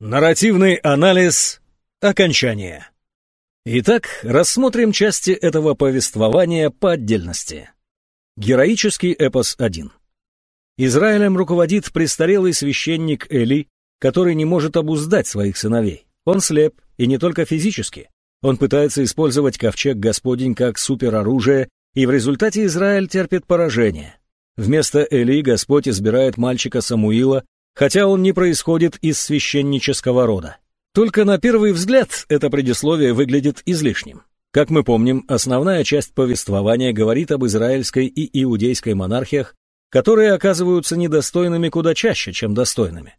Нарративный анализ. Окончание. Итак, рассмотрим части этого повествования по отдельности. Героический эпос 1. Израилем руководит престарелый священник Эли, который не может обуздать своих сыновей. Он слеп, и не только физически. Он пытается использовать ковчег Господень как супероружие, и в результате Израиль терпит поражение. Вместо Эли Господь избирает мальчика Самуила, хотя он не происходит из священнического рода. Только на первый взгляд это предисловие выглядит излишним. Как мы помним, основная часть повествования говорит об израильской и иудейской монархиях, которые оказываются недостойными куда чаще, чем достойными.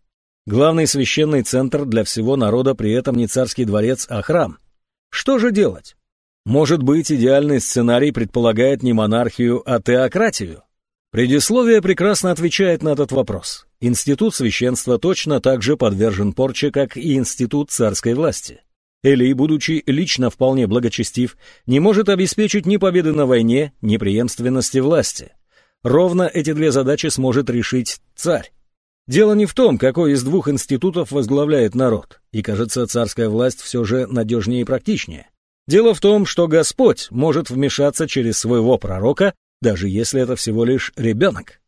Главный священный центр для всего народа при этом не царский дворец, а храм. Что же делать? Может быть, идеальный сценарий предполагает не монархию, а теократию? Предисловие прекрасно отвечает на этот вопрос. Институт священства точно так же подвержен порче, как и институт царской власти. Элий, будучи лично вполне благочестив, не может обеспечить ни победы на войне, ни преемственности власти. Ровно эти две задачи сможет решить царь. Дело не в том, какой из двух институтов возглавляет народ, и, кажется, царская власть все же надежнее и практичнее. Дело в том, что Господь может вмешаться через своего пророка даже если это всего лишь ребенок.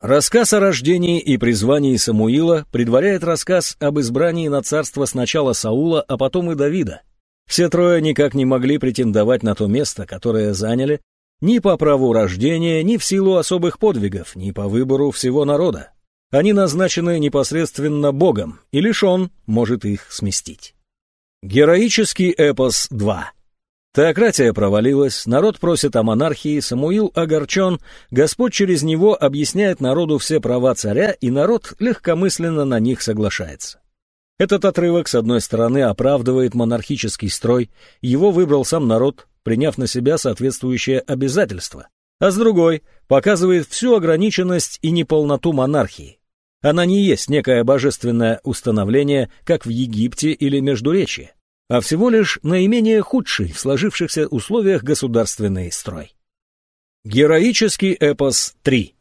Рассказ о рождении и призвании Самуила предваряет рассказ об избрании на царство сначала Саула, а потом и Давида. Все трое никак не могли претендовать на то место, которое заняли, ни по праву рождения, ни в силу особых подвигов, ни по выбору всего народа. Они назначены непосредственно Богом, и лишь Он может их сместить. Героический эпос 2 Теократия провалилась, народ просит о монархии, Самуил огорчен, Господь через него объясняет народу все права царя, и народ легкомысленно на них соглашается. Этот отрывок, с одной стороны, оправдывает монархический строй, его выбрал сам народ, приняв на себя соответствующее обязательство, а с другой показывает всю ограниченность и неполноту монархии. Она не есть некое божественное установление, как в Египте или Междуречье а всего лишь наименее худший в сложившихся условиях государственный строй. Героический эпос 3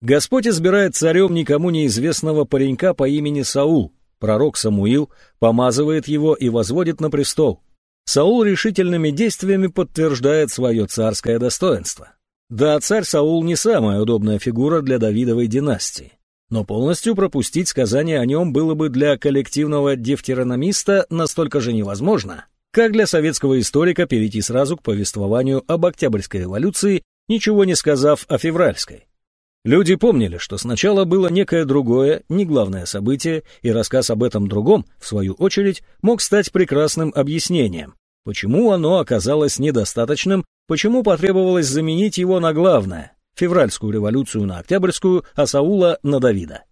Господь избирает царем никому неизвестного паренька по имени Саул. Пророк Самуил помазывает его и возводит на престол. Саул решительными действиями подтверждает свое царское достоинство. Да, царь Саул не самая удобная фигура для Давидовой династии но полностью пропустить сказание о нем было бы для коллективного дифтерономиста настолько же невозможно, как для советского историка перейти сразу к повествованию об Октябрьской революции, ничего не сказав о февральской. Люди помнили, что сначала было некое другое, не главное событие, и рассказ об этом другом, в свою очередь, мог стать прекрасным объяснением, почему оно оказалось недостаточным, почему потребовалось заменить его на главное, февральскую революцию на октябрьскую, а Саула на Давида.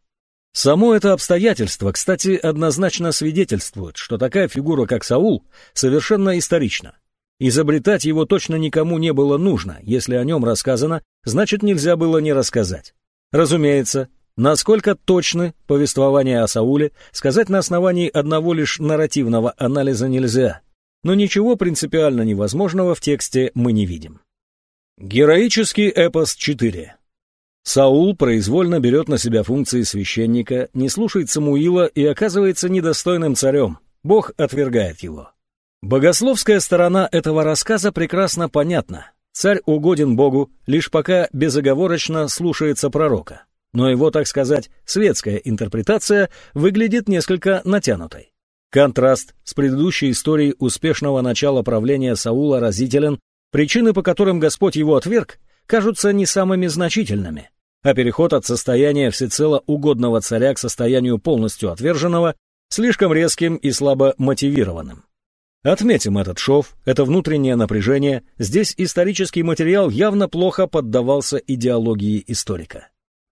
Само это обстоятельство, кстати, однозначно свидетельствует, что такая фигура, как Саул, совершенно исторична. Изобретать его точно никому не было нужно, если о нем рассказано, значит нельзя было не рассказать. Разумеется, насколько точны повествования о Сауле, сказать на основании одного лишь нарративного анализа нельзя, но ничего принципиально невозможного в тексте мы не видим. Героический эпос 4 Саул произвольно берет на себя функции священника, не слушает Самуила и оказывается недостойным царем. Бог отвергает его. Богословская сторона этого рассказа прекрасно понятна. Царь угоден Богу, лишь пока безоговорочно слушается пророка. Но его, так сказать, светская интерпретация выглядит несколько натянутой. Контраст с предыдущей историей успешного начала правления Саула разителен Причины, по которым Господь его отверг, кажутся не самыми значительными, а переход от состояния всецело угодного царя к состоянию полностью отверженного слишком резким и слабо мотивированным. Отметим этот шов, это внутреннее напряжение, здесь исторический материал явно плохо поддавался идеологии историка.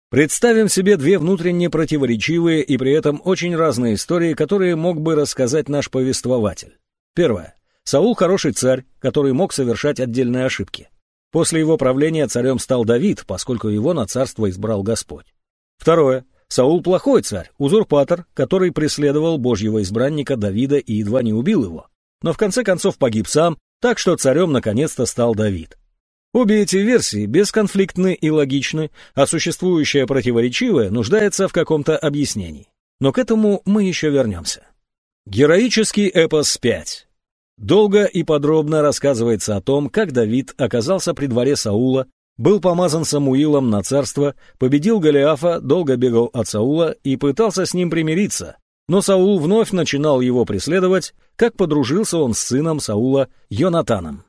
Представим себе две внутренне противоречивые и при этом очень разные истории, которые мог бы рассказать наш повествователь. Первое. Саул хороший царь, который мог совершать отдельные ошибки. После его правления царем стал Давид, поскольку его на царство избрал Господь. Второе. Саул плохой царь, узурпатор, который преследовал Божьего избранника Давида и едва не убил его. Но в конце концов погиб сам, так что царем наконец-то стал Давид. Обе эти версии бесконфликтны и логичны, а существующее противоречивое нуждается в каком-то объяснении. Но к этому мы еще вернемся. Героический эпос 5. Долго и подробно рассказывается о том, как Давид оказался при дворе Саула, был помазан Самуилом на царство, победил Голиафа, долго бегал от Саула и пытался с ним примириться, но Саул вновь начинал его преследовать, как подружился он с сыном Саула Йонатаном.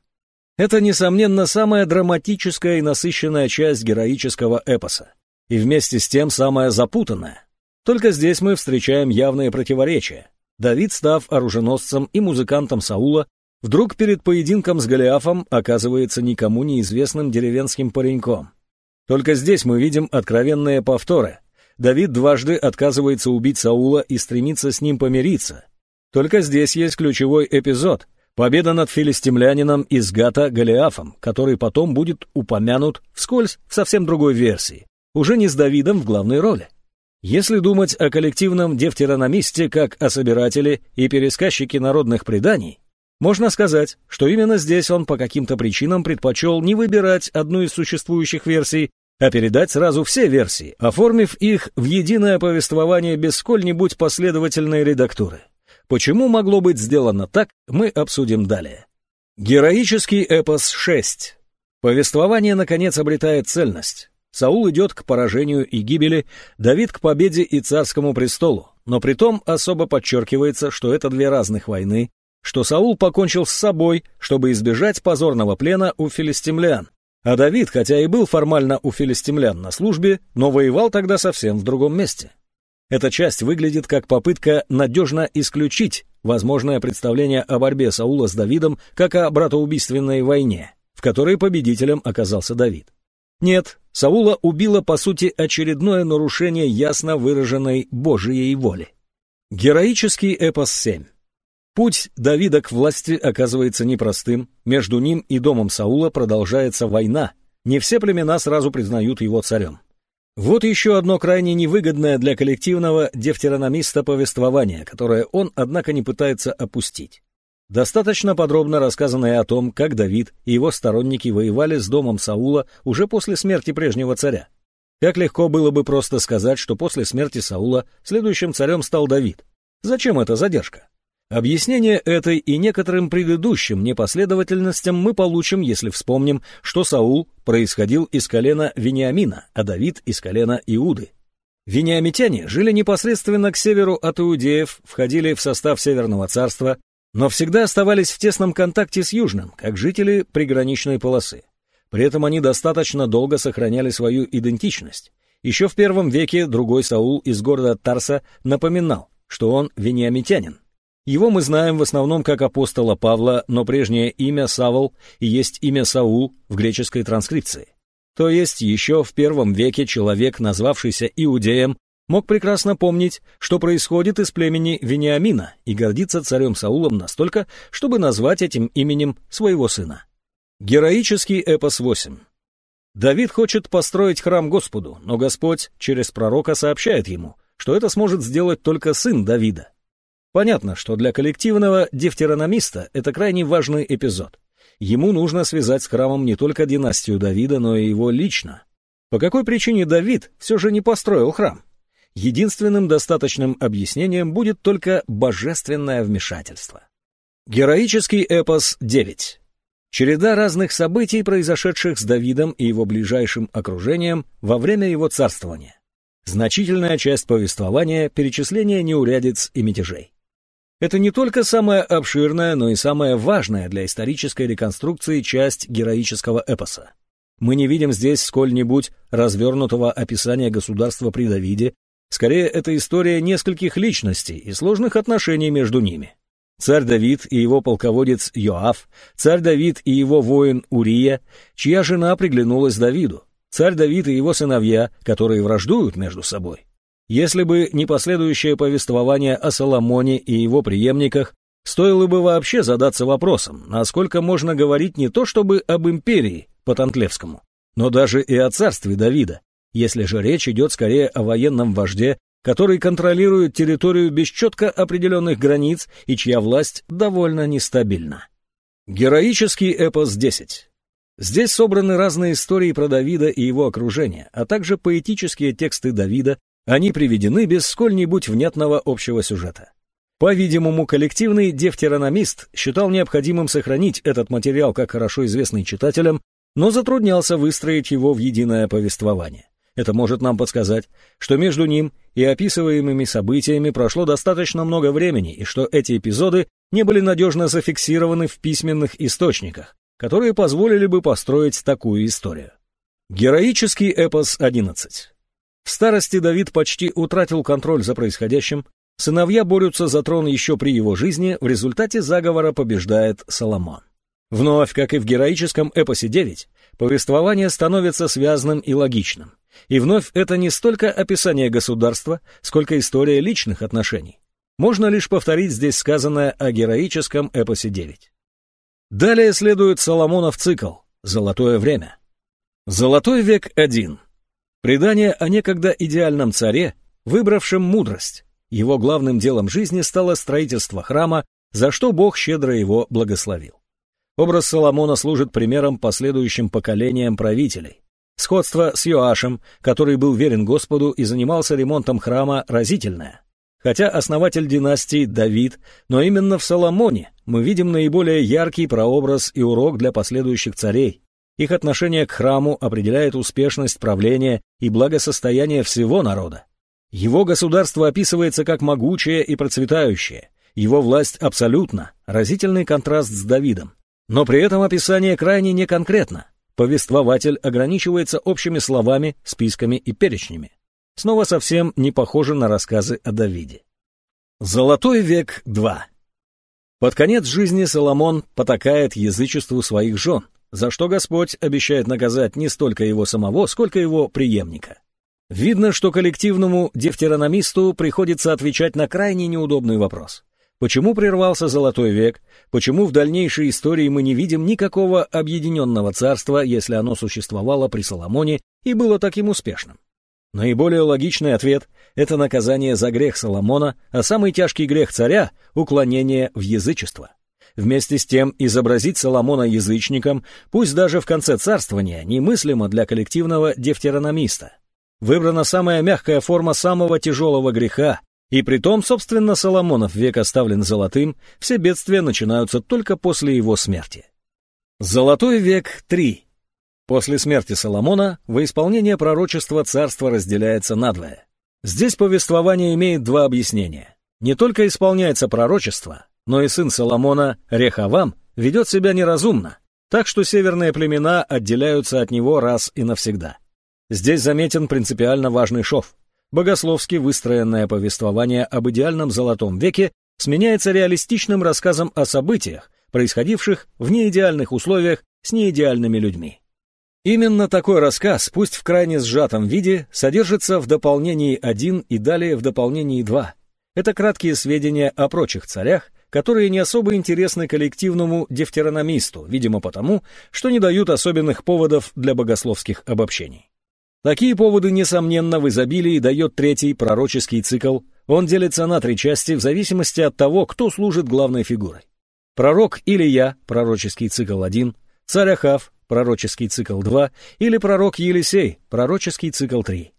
Это, несомненно, самая драматическая и насыщенная часть героического эпоса, и вместе с тем самая запутанная. Только здесь мы встречаем явные противоречия. Давид, став оруженосцем и музыкантом Саула, вдруг перед поединком с Голиафом оказывается никому неизвестным деревенским пареньком. Только здесь мы видим откровенные повторы. Давид дважды отказывается убить Саула и стремится с ним помириться. Только здесь есть ключевой эпизод — победа над филистимлянином из Гата Голиафом, который потом будет упомянут вскользь в совсем другой версии, уже не с Давидом в главной роли. Если думать о коллективном девтерономисте как о собирателе и пересказчике народных преданий, можно сказать, что именно здесь он по каким-то причинам предпочел не выбирать одну из существующих версий, а передать сразу все версии, оформив их в единое повествование без сколь-нибудь последовательной редактуры. Почему могло быть сделано так, мы обсудим далее. Героический эпос 6. Повествование, наконец, обретает цельность. Саул идет к поражению и гибели, Давид к победе и царскому престолу, но при том особо подчеркивается, что это две разных войны, что Саул покончил с собой, чтобы избежать позорного плена у филистимлян, а Давид, хотя и был формально у филистимлян на службе, но воевал тогда совсем в другом месте. Эта часть выглядит как попытка надежно исключить возможное представление о борьбе Саула с Давидом как о братоубийственной войне, в которой победителем оказался Давид. Нет, Саула убило, по сути, очередное нарушение ясно выраженной Божией воли. Героический эпос 7. Путь Давида к власти оказывается непростым, между ним и домом Саула продолжается война, не все племена сразу признают его царем. Вот еще одно крайне невыгодное для коллективного дефтерономиста повествование, которое он, однако, не пытается опустить. Достаточно подробно рассказанное о том, как Давид и его сторонники воевали с домом Саула уже после смерти прежнего царя. Как легко было бы просто сказать, что после смерти Саула следующим царем стал Давид. Зачем эта задержка? Объяснение этой и некоторым предыдущим непоследовательностям мы получим, если вспомним, что Саул происходил из колена Вениамина, а Давид из колена Иуды. Вениамитяне жили непосредственно к северу от иудеев, входили в состав Северного царства, но всегда оставались в тесном контакте с Южным, как жители приграничной полосы. При этом они достаточно долго сохраняли свою идентичность. Еще в первом веке другой Саул из города Тарса напоминал, что он вениамитянин. Его мы знаем в основном как апостола Павла, но прежнее имя Савол и есть имя Саул в греческой транскрипции. То есть еще в первом веке человек, назвавшийся иудеем, мог прекрасно помнить, что происходит из племени Вениамина и гордиться царем Саулом настолько, чтобы назвать этим именем своего сына. Героический эпос 8. Давид хочет построить храм Господу, но Господь через пророка сообщает ему, что это сможет сделать только сын Давида. Понятно, что для коллективного дефтерономиста это крайне важный эпизод. Ему нужно связать с храмом не только династию Давида, но и его лично. По какой причине Давид все же не построил храм? Единственным достаточным объяснением будет только божественное вмешательство. Героический эпос 9. Череда разных событий, произошедших с Давидом и его ближайшим окружением во время его царствования. Значительная часть повествования — перечисление неурядиц и мятежей. Это не только самая обширная, но и самая важная для исторической реконструкции часть героического эпоса. Мы не видим здесь сколь-нибудь развернутого описания государства при Давиде Скорее, это история нескольких личностей и сложных отношений между ними. Царь Давид и его полководец Йоав, царь Давид и его воин Урия, чья жена приглянулась Давиду, царь Давид и его сыновья, которые враждуют между собой. Если бы не последующее повествование о Соломоне и его преемниках, стоило бы вообще задаться вопросом, насколько можно говорить не то чтобы об империи по Тантлевскому, но даже и о царстве Давида, если же речь идет скорее о военном вожде, который контролирует территорию без четко определенных границ и чья власть довольно нестабильна. Героический эпос 10. Здесь собраны разные истории про Давида и его окружение, а также поэтические тексты Давида, они приведены без сколь-нибудь внятного общего сюжета. По-видимому, коллективный дефтерономист считал необходимым сохранить этот материал как хорошо известный читателям, но затруднялся выстроить его в единое повествование. Это может нам подсказать, что между ним и описываемыми событиями прошло достаточно много времени, и что эти эпизоды не были надежно зафиксированы в письменных источниках, которые позволили бы построить такую историю. Героический эпос 11. В старости Давид почти утратил контроль за происходящим, Сыновья борются за трон еще при его жизни, в результате заговора побеждает Соломон. Вновь, как и в героическом эпосе 9, повествование становится связанным и логичным. И вновь это не столько описание государства, сколько история личных отношений. Можно лишь повторить здесь сказанное о героическом эпосе 9. Далее следует Соломонов цикл «Золотое время». Золотой век 1. Предание о некогда идеальном царе, выбравшем мудрость, его главным делом жизни стало строительство храма, за что Бог щедро его благословил. Образ Соломона служит примером последующим поколениям правителей. Сходство с Йоашем, который был верен Господу и занимался ремонтом храма, разительное. Хотя основатель династии Давид, но именно в Соломоне мы видим наиболее яркий прообраз и урок для последующих царей. Их отношение к храму определяет успешность правления и благосостояние всего народа. Его государство описывается как могучее и процветающее. Его власть абсолютно, разительный контраст с Давидом. Но при этом описание крайне неконкретно. Повествователь ограничивается общими словами, списками и перечнями. Снова совсем не похоже на рассказы о Давиде. Золотой век 2 Под конец жизни Соломон потакает язычеству своих жен, за что Господь обещает наказать не столько его самого, сколько его преемника. Видно, что коллективному дефтерономисту приходится отвечать на крайне неудобный вопрос. Почему прервался Золотой век? Почему в дальнейшей истории мы не видим никакого объединенного царства, если оно существовало при Соломоне и было таким успешным? Наиболее логичный ответ – это наказание за грех Соломона, а самый тяжкий грех царя – уклонение в язычество. Вместе с тем изобразить Соломона язычником, пусть даже в конце царствования, немыслимо для коллективного дефтерономиста – Выбрана самая мягкая форма самого тяжелого греха, и притом, собственно, Соломонов век оставлен золотым, все бедствия начинаются только после его смерти. Золотой век 3. После смерти Соломона во исполнение пророчества царство разделяется надвое. Здесь повествование имеет два объяснения. Не только исполняется пророчество, но и сын Соломона, Рехавам, ведет себя неразумно, так что северные племена отделяются от него раз и навсегда. Здесь заметен принципиально важный шов. Богословски выстроенное повествование об идеальном золотом веке сменяется реалистичным рассказом о событиях, происходивших в неидеальных условиях с неидеальными людьми. Именно такой рассказ, пусть в крайне сжатом виде, содержится в дополнении 1 и далее в дополнении 2. Это краткие сведения о прочих царях, которые не особо интересны коллективному дефтерономисту, видимо потому, что не дают особенных поводов для богословских обобщений. Такие поводы, несомненно, в изобилии дает третий пророческий цикл. Он делится на три части в зависимости от того, кто служит главной фигурой. Пророк Илия, пророческий цикл 1, царь Ахав, пророческий цикл 2, или пророк Елисей, пророческий цикл 3.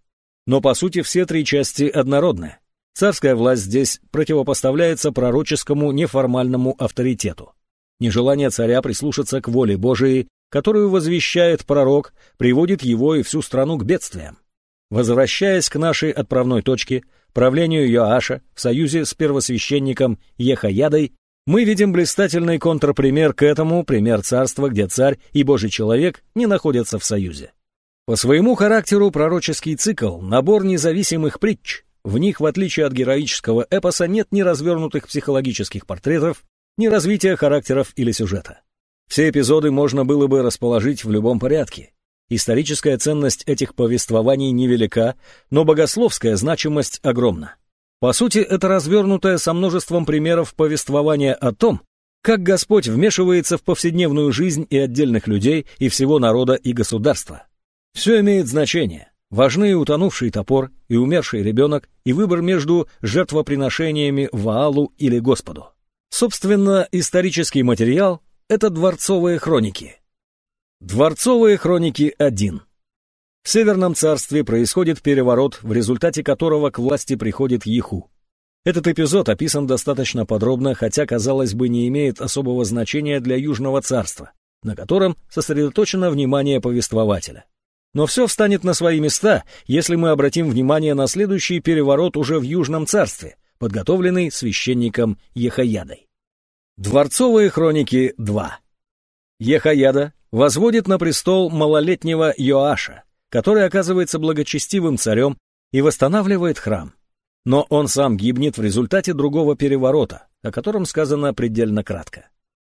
Но по сути все три части однородны. Царская власть здесь противопоставляется пророческому неформальному авторитету. Нежелание царя прислушаться к воле Божией которую возвещает пророк, приводит его и всю страну к бедствиям. Возвращаясь к нашей отправной точке, правлению Йоаша в союзе с первосвященником Ехаядой, мы видим блистательный контрпример к этому, пример царства, где царь и божий человек не находятся в союзе. По своему характеру пророческий цикл — набор независимых притч. В них, в отличие от героического эпоса, нет ни развернутых психологических портретов, ни развития характеров или сюжета. Все эпизоды можно было бы расположить в любом порядке. Историческая ценность этих повествований невелика, но богословская значимость огромна. По сути, это развернутое со множеством примеров повествование о том, как Господь вмешивается в повседневную жизнь и отдельных людей, и всего народа и государства. Все имеет значение. Важны и утонувший топор, и умерший ребенок, и выбор между жертвоприношениями Ваалу или Господу. Собственно, исторический материал это дворцовые хроники. Дворцовые хроники 1. В Северном царстве происходит переворот, в результате которого к власти приходит Еху. Этот эпизод описан достаточно подробно, хотя, казалось бы, не имеет особого значения для Южного царства, на котором сосредоточено внимание повествователя. Но все встанет на свои места, если мы обратим внимание на следующий переворот уже в Южном царстве, подготовленный священником Ехаядой. Дворцовые хроники 2. Ехаяда возводит на престол малолетнего Йоаша, который оказывается благочестивым царем и восстанавливает храм. Но он сам гибнет в результате другого переворота, о котором сказано предельно кратко.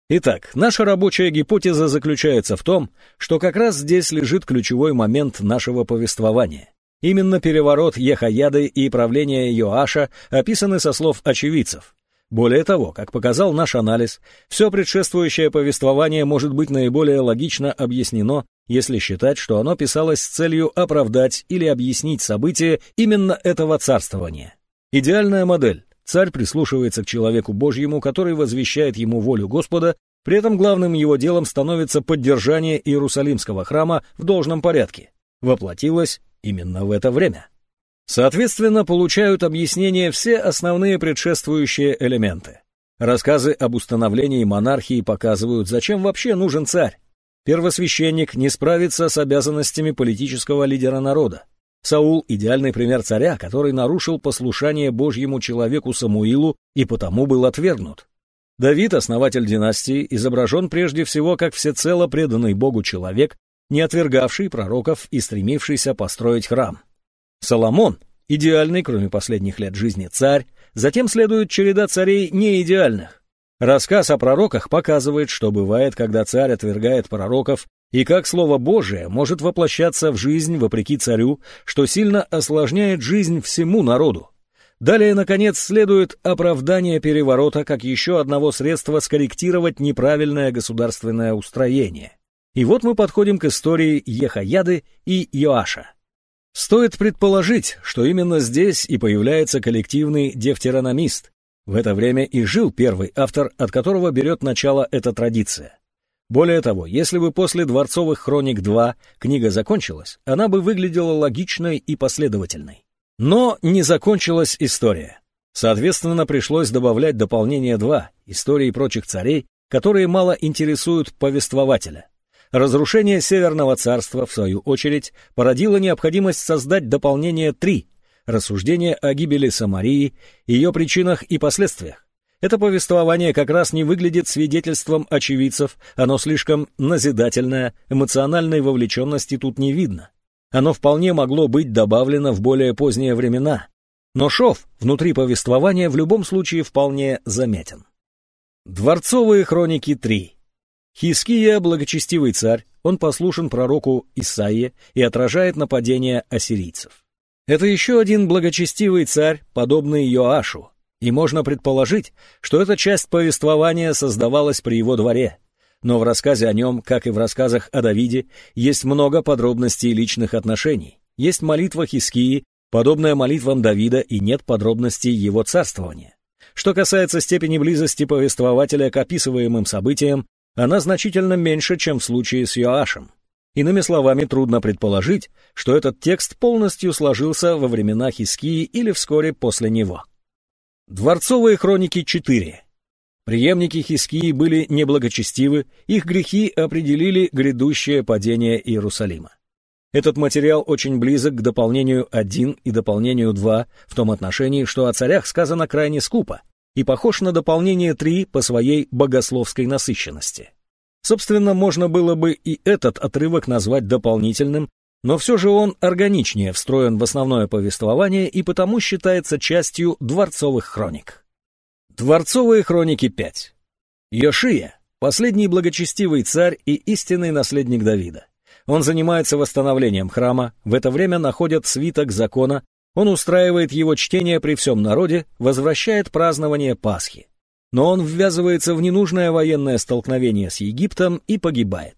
Итак, наша рабочая гипотеза заключается в том, что как раз здесь лежит ключевой момент нашего повествования. Именно переворот Ехаяды и правление Йоаша описаны со слов очевидцев. Более того, как показал наш анализ, все предшествующее повествование может быть наиболее логично объяснено, если считать, что оно писалось с целью оправдать или объяснить события именно этого царствования. Идеальная модель. Царь прислушивается к человеку Божьему, который возвещает ему волю Господа, при этом главным его делом становится поддержание Иерусалимского храма в должном порядке. Воплотилось именно в это время. Соответственно, получают объяснение все основные предшествующие элементы. Рассказы об установлении монархии показывают, зачем вообще нужен царь. Первосвященник не справится с обязанностями политического лидера народа. Саул – идеальный пример царя, который нарушил послушание Божьему человеку Самуилу и потому был отвергнут. Давид, основатель династии, изображен прежде всего как всецело преданный Богу человек, не отвергавший пророков и стремившийся построить храм. Соломон – идеальный, кроме последних лет жизни, царь, затем следует череда царей неидеальных. Рассказ о пророках показывает, что бывает, когда царь отвергает пророков и как Слово Божие может воплощаться в жизнь вопреки царю, что сильно осложняет жизнь всему народу. Далее, наконец, следует оправдание переворота как еще одного средства скорректировать неправильное государственное устроение. И вот мы подходим к истории Ехаяды и Йоаша. Стоит предположить, что именно здесь и появляется коллективный дефтерономист. В это время и жил первый автор, от которого берет начало эта традиция. Более того, если бы после «Дворцовых хроник 2» книга закончилась, она бы выглядела логичной и последовательной. Но не закончилась история. Соответственно, пришлось добавлять дополнение 2 истории прочих царей, которые мало интересуют повествователя. Разрушение Северного царства, в свою очередь, породило необходимость создать дополнение 3 рассуждение о гибели Самарии, ее причинах и последствиях. Это повествование как раз не выглядит свидетельством очевидцев, оно слишком назидательное, эмоциональной вовлеченности тут не видно. Оно вполне могло быть добавлено в более поздние времена. Но шов внутри повествования в любом случае вполне заметен. Дворцовые хроники 3. Хиския – благочестивый царь, он послушен пророку Исаие и отражает нападение ассирийцев. Это еще один благочестивый царь, подобный Йоашу, и можно предположить, что эта часть повествования создавалась при его дворе. Но в рассказе о нем, как и в рассказах о Давиде, есть много подробностей личных отношений. Есть молитва Хискии, подобная молитвам Давида, и нет подробностей его царствования. Что касается степени близости повествователя к описываемым событиям, она значительно меньше, чем в случае с Йоашем. Иными словами, трудно предположить, что этот текст полностью сложился во времена Хискии или вскоре после него. Дворцовые хроники 4. Преемники Хискии были неблагочестивы, их грехи определили грядущее падение Иерусалима. Этот материал очень близок к дополнению 1 и дополнению 2 в том отношении, что о царях сказано крайне скупо, и похож на дополнение 3 по своей богословской насыщенности. Собственно, можно было бы и этот отрывок назвать дополнительным, но все же он органичнее встроен в основное повествование и потому считается частью дворцовых хроник. Дворцовые хроники 5. Йошия – последний благочестивый царь и истинный наследник Давида. Он занимается восстановлением храма, в это время находят свиток закона, он устраивает его чтение при всем народе, возвращает празднование Пасхи. Но он ввязывается в ненужное военное столкновение с Египтом и погибает.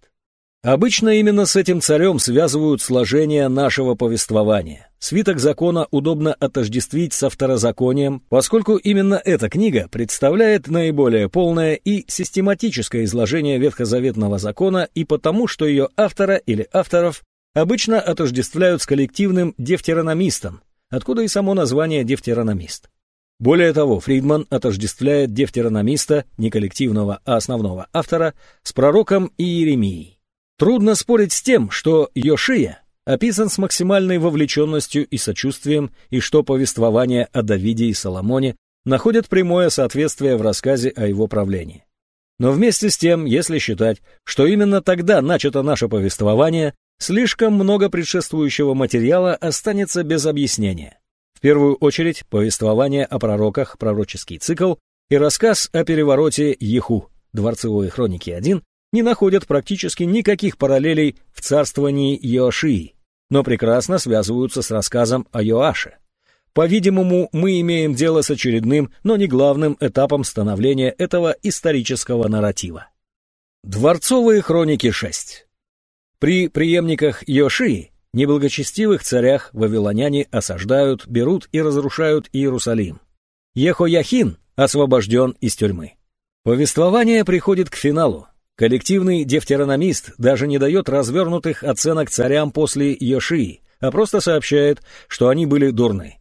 Обычно именно с этим царем связывают сложение нашего повествования. Свиток закона удобно отождествить со второзаконием, поскольку именно эта книга представляет наиболее полное и систематическое изложение ветхозаветного закона и потому, что ее автора или авторов обычно отождествляют с коллективным дефтерономистом, откуда и само название дефтерономист. Более того, Фридман отождествляет дефтерономиста, не коллективного, а основного автора, с пророком Иеремией. Трудно спорить с тем, что Йошия описан с максимальной вовлеченностью и сочувствием, и что повествование о Давиде и Соломоне находят прямое соответствие в рассказе о его правлении. Но вместе с тем, если считать, что именно тогда начато наше повествование, слишком много предшествующего материала останется без объяснения. В первую очередь, повествование о пророках, пророческий цикл и рассказ о перевороте Еху, дворцевые хроники 1, не находят практически никаких параллелей в царствовании Йошии, но прекрасно связываются с рассказом о Йоаше. По-видимому, мы имеем дело с очередным, но не главным этапом становления этого исторического нарратива. Дворцовые хроники 6 При преемниках Йошии неблагочестивых царях вавилоняне осаждают, берут и разрушают Иерусалим. Ехояхин освобожден из тюрьмы. Повествование приходит к финалу. Коллективный дефтерономист даже не дает развернутых оценок царям после Йошии, а просто сообщает, что они были дурны.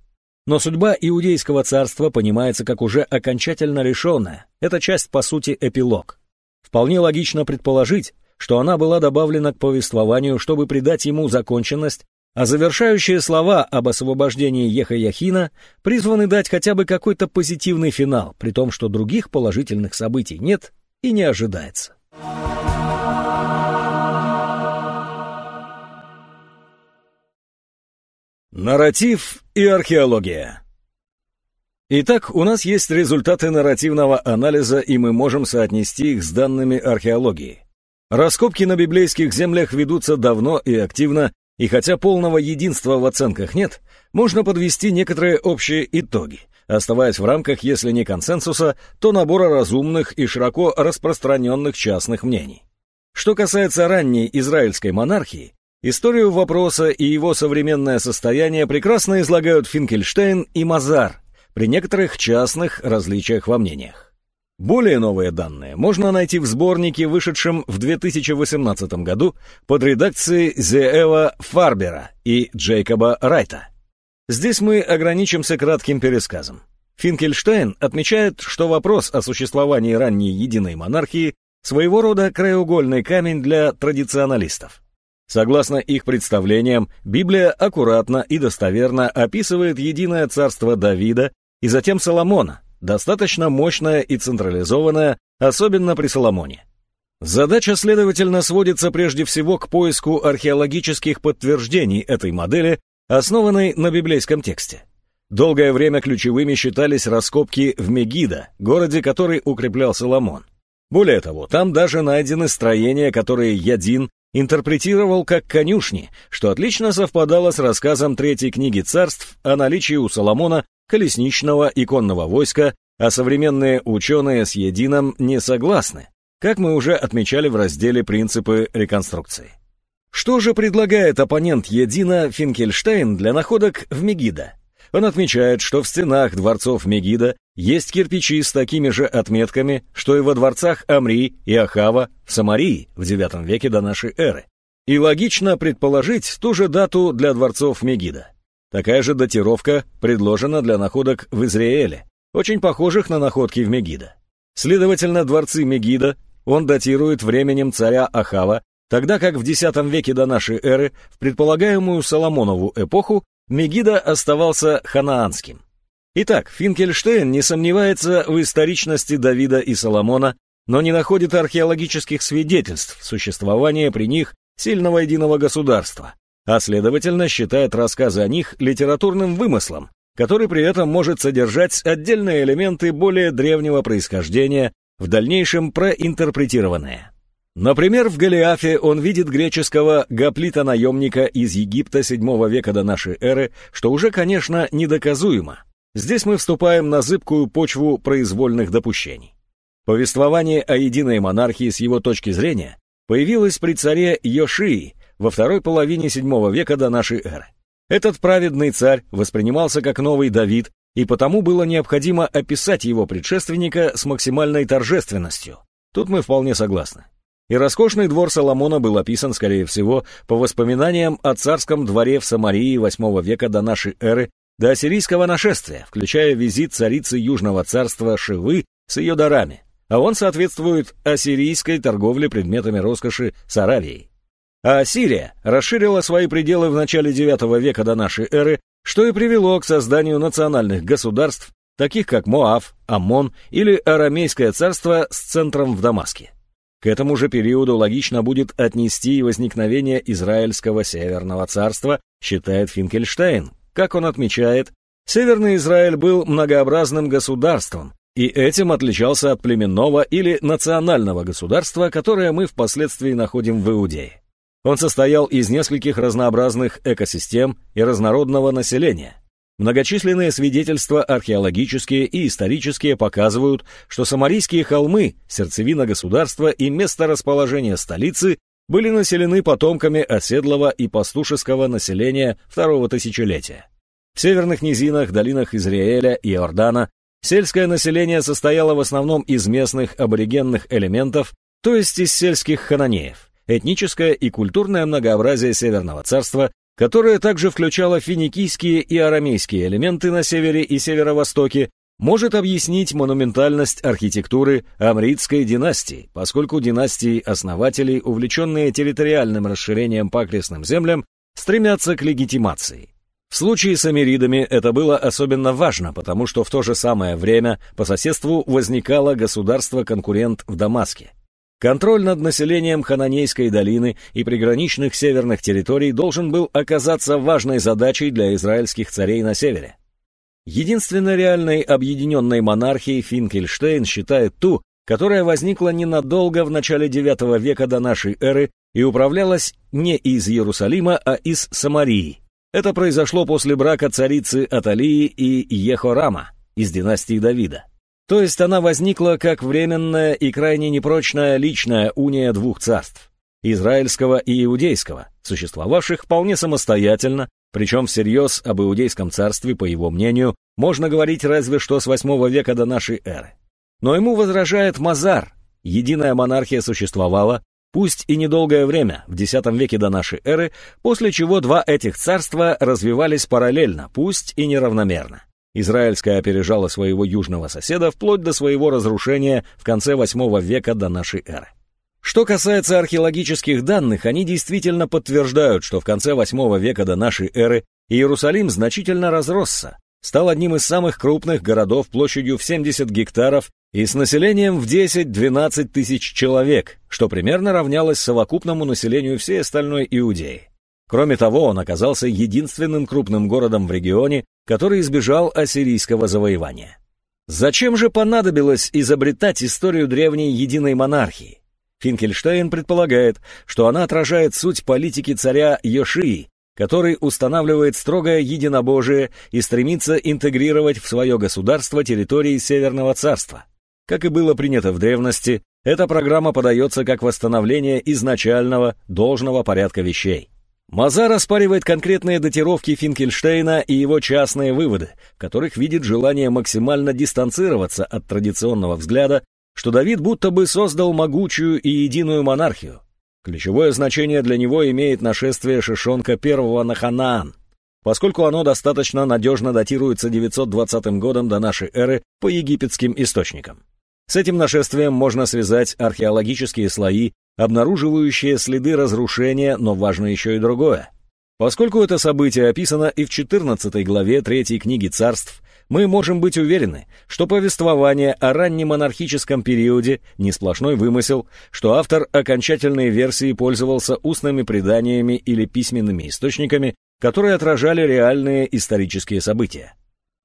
Но судьба Иудейского царства понимается как уже окончательно решенная. Это часть, по сути, эпилог. Вполне логично предположить, что она была добавлена к повествованию, чтобы придать ему законченность, а завершающие слова об освобождении Ехаяхина призваны дать хотя бы какой-то позитивный финал, при том, что других положительных событий нет и не ожидается. Нарратив и археология Итак, у нас есть результаты нарративного анализа, и мы можем соотнести их с данными археологии. Раскопки на библейских землях ведутся давно и активно, и хотя полного единства в оценках нет, можно подвести некоторые общие итоги, оставаясь в рамках, если не консенсуса, то набора разумных и широко распространенных частных мнений. Что касается ранней израильской монархии, историю вопроса и его современное состояние прекрасно излагают Финкельштейн и Мазар при некоторых частных различиях во мнениях. Более новые данные можно найти в сборнике, вышедшем в 2018 году под редакцией Зеэва Фарбера и Джейкоба Райта. Здесь мы ограничимся кратким пересказом. Финкельштейн отмечает, что вопрос о существовании ранней единой монархии своего рода краеугольный камень для традиционалистов. Согласно их представлениям, Библия аккуратно и достоверно описывает единое царство Давида и затем Соломона, достаточно мощная и централизованная, особенно при Соломоне. Задача, следовательно, сводится прежде всего к поиску археологических подтверждений этой модели, основанной на библейском тексте. Долгое время ключевыми считались раскопки в Мегида, городе, который укреплял Соломон. Более того, там даже найдены строения, которые Ядин интерпретировал как конюшни, что отлично совпадало с рассказом третьей книги царств о наличии у Соломона колесничного и конного войска, а современные ученые с Едином не согласны, как мы уже отмечали в разделе «Принципы реконструкции». Что же предлагает оппонент Едина Финкельштейн для находок в Мегида? Он отмечает, что в стенах дворцов Мегида есть кирпичи с такими же отметками, что и во дворцах Амри и Ахава в Самарии в IX веке до нашей эры. И логично предположить ту же дату для дворцов Мегида. Такая же датировка предложена для находок в Израиле, очень похожих на находки в Мегида. Следовательно, дворцы Мегида он датирует временем царя Ахава, тогда как в X веке до нашей эры, в предполагаемую Соломонову эпоху, Мегида оставался ханаанским. Итак, Финкельштейн не сомневается в историчности Давида и Соломона, но не находит археологических свидетельств существования при них сильного единого государства, а следовательно считает рассказы о них литературным вымыслом, который при этом может содержать отдельные элементы более древнего происхождения, в дальнейшем проинтерпретированные. Например, в Голиафе он видит греческого гоплита-наемника из Египта VII века до нашей эры, что уже, конечно, недоказуемо. Здесь мы вступаем на зыбкую почву произвольных допущений. Повествование о единой монархии с его точки зрения появилось при царе Йошии, во второй половине VII века до нашей эры. Этот праведный царь воспринимался как новый Давид, и потому было необходимо описать его предшественника с максимальной торжественностью. Тут мы вполне согласны. И роскошный двор Соломона был описан, скорее всего, по воспоминаниям о царском дворе в Самарии VIII века до нашей эры, до ассирийского нашествия, включая визит царицы Южного царства Шивы с ее дарами, а он соответствует ассирийской торговле предметами роскоши с Аравией. А Ассирия расширила свои пределы в начале IX века до нашей эры, что и привело к созданию национальных государств, таких как Моав, Аммон или Арамейское царство с центром в Дамаске. К этому же периоду логично будет отнести и возникновение Израильского Северного царства, считает Финкельштейн. Как он отмечает, Северный Израиль был многообразным государством, и этим отличался от племенного или национального государства, которое мы впоследствии находим в Иудее. Он состоял из нескольких разнообразных экосистем и разнородного населения. Многочисленные свидетельства археологические и исторические показывают, что Самарийские холмы, сердцевина государства и место расположения столицы были населены потомками оседлого и пастушеского населения второго тысячелетия. В северных низинах, долинах Израиля и Иордана Сельское население состояло в основном из местных аборигенных элементов, то есть из сельских хананеев. Этническое и культурное многообразие Северного царства, которое также включало финикийские и арамейские элементы на севере и северо-востоке, может объяснить монументальность архитектуры Амридской династии, поскольку династии основателей, увлеченные территориальным расширением по окрестным землям, стремятся к легитимации. В случае с амиридами это было особенно важно, потому что в то же самое время по соседству возникало государство-конкурент в Дамаске. Контроль над населением Хананейской долины и приграничных северных территорий должен был оказаться важной задачей для израильских царей на севере. Единственной реальной объединенной монархией Финкельштейн считает ту, которая возникла ненадолго в начале IX века до нашей эры и управлялась не из Иерусалима, а из Самарии – это произошло после брака царицы Аталии и Ехорама из династии Давида. То есть она возникла как временная и крайне непрочная личная уния двух царств – израильского и иудейского, существовавших вполне самостоятельно, причем всерьез об иудейском царстве, по его мнению, можно говорить разве что с VIII века до нашей эры. Но ему возражает Мазар. Единая монархия существовала, пусть и недолгое время, в X веке до нашей эры, после чего два этих царства развивались параллельно, пусть и неравномерно. Израильское опережало своего южного соседа вплоть до своего разрушения в конце VIII века до нашей эры. Что касается археологических данных, они действительно подтверждают, что в конце VIII века до нашей эры Иерусалим значительно разросся, стал одним из самых крупных городов площадью в 70 гектаров и с населением в 10-12 тысяч человек, что примерно равнялось совокупному населению всей остальной Иудеи. Кроме того, он оказался единственным крупным городом в регионе, который избежал ассирийского завоевания. Зачем же понадобилось изобретать историю древней единой монархии? Финкельштейн предполагает, что она отражает суть политики царя Йошии, который устанавливает строгое единобожие и стремится интегрировать в свое государство территории Северного царства. Как и было принято в древности, эта программа подается как восстановление изначального должного порядка вещей. Мазар оспаривает конкретные датировки Финкельштейна и его частные выводы, в которых видит желание максимально дистанцироваться от традиционного взгляда, что Давид будто бы создал могучую и единую монархию. Ключевое значение для него имеет нашествие Шишонка I на Ханаан, поскольку оно достаточно надежно датируется 920 годом до нашей эры по египетским источникам. С этим нашествием можно связать археологические слои, обнаруживающие следы разрушения, но важно еще и другое. Поскольку это событие описано и в 14 главе 3 книги царств, мы можем быть уверены, что повествование о раннемонархическом периоде не сплошной вымысел, что автор окончательной версии пользовался устными преданиями или письменными источниками, которые отражали реальные исторические события.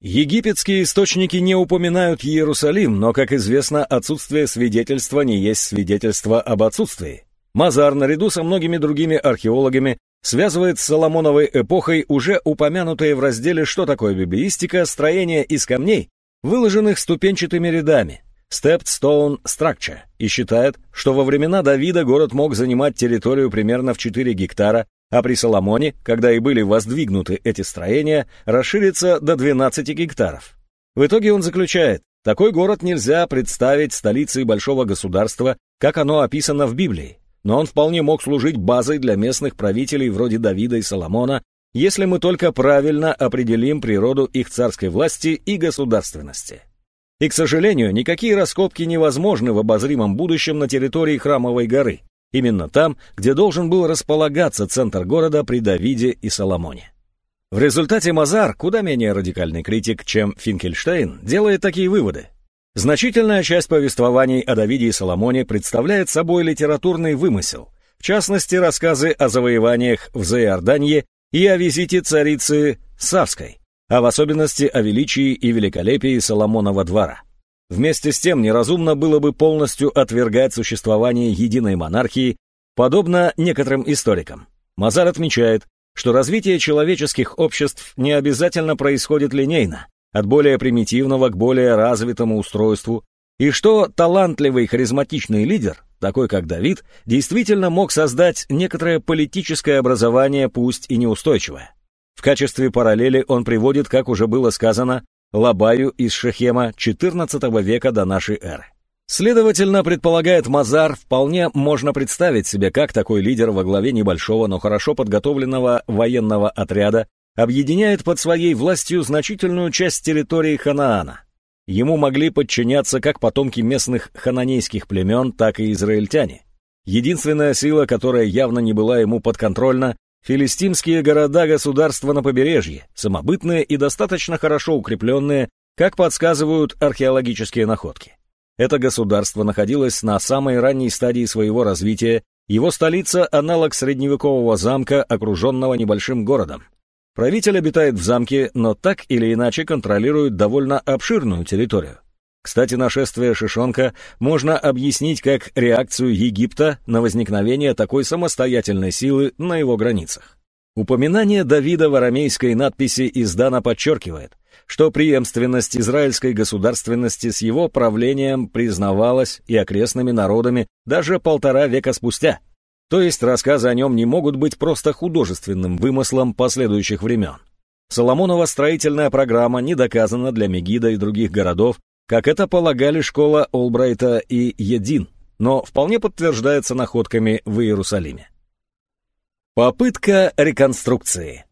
Египетские источники не упоминают Иерусалим, но, как известно, отсутствие свидетельства не есть свидетельство об отсутствии. Мазар, наряду со многими другими археологами, связывает с Соломоновой эпохой уже упомянутые в разделе «Что такое библеистика» строение из камней, выложенных ступенчатыми рядами, Stepped Stone Structure, и считает, что во времена Давида город мог занимать территорию примерно в 4 гектара, а при Соломоне, когда и были воздвигнуты эти строения, расширится до 12 гектаров. В итоге он заключает, такой город нельзя представить столицей большого государства, как оно описано в Библии, но он вполне мог служить базой для местных правителей вроде Давида и Соломона, если мы только правильно определим природу их царской власти и государственности. И, к сожалению, никакие раскопки невозможны в обозримом будущем на территории Храмовой горы, именно там, где должен был располагаться центр города при Давиде и Соломоне. В результате Мазар, куда менее радикальный критик, чем Финкельштейн, делает такие выводы. Значительная часть повествований о Давиде и Соломоне представляет собой литературный вымысел, в частности, рассказы о завоеваниях в Заиорданье и о визите царицы Савской, а в особенности о величии и великолепии Соломонова двора. Вместе с тем неразумно было бы полностью отвергать существование единой монархии, подобно некоторым историкам. Мазар отмечает, что развитие человеческих обществ не обязательно происходит линейно, от более примитивного к более развитому устройству, и что талантливый харизматичный лидер, такой как Давид, действительно мог создать некоторое политическое образование, пусть и неустойчивое. В качестве параллели он приводит, как уже было сказано, Лабаю из Шехема XIV века до нашей эры. Следовательно, предполагает Мазар, вполне можно представить себе, как такой лидер во главе небольшого, но хорошо подготовленного военного отряда объединяет под своей властью значительную часть территории Ханаана. Ему могли подчиняться как потомки местных хананейских племен, так и израильтяне. Единственная сила, которая явно не была ему подконтрольна, филистимские города-государства на побережье, самобытные и достаточно хорошо укрепленные, как подсказывают археологические находки. Это государство находилось на самой ранней стадии своего развития, его столица – аналог средневекового замка, окруженного небольшим городом. Правитель обитает в замке, но так или иначе контролирует довольно обширную территорию. Кстати, нашествие Шишонка можно объяснить как реакцию Египта на возникновение такой самостоятельной силы на его границах. Упоминание Давида в арамейской надписи издана подчеркивает, что преемственность израильской государственности с его правлением признавалась и окрестными народами даже полтора века спустя. То есть рассказы о нем не могут быть просто художественным вымыслом последующих времен. Соломонова строительная программа не доказана для Мегида и других городов, как это полагали школа Олбрайта и Един, но вполне подтверждается находками в Иерусалиме. Попытка реконструкции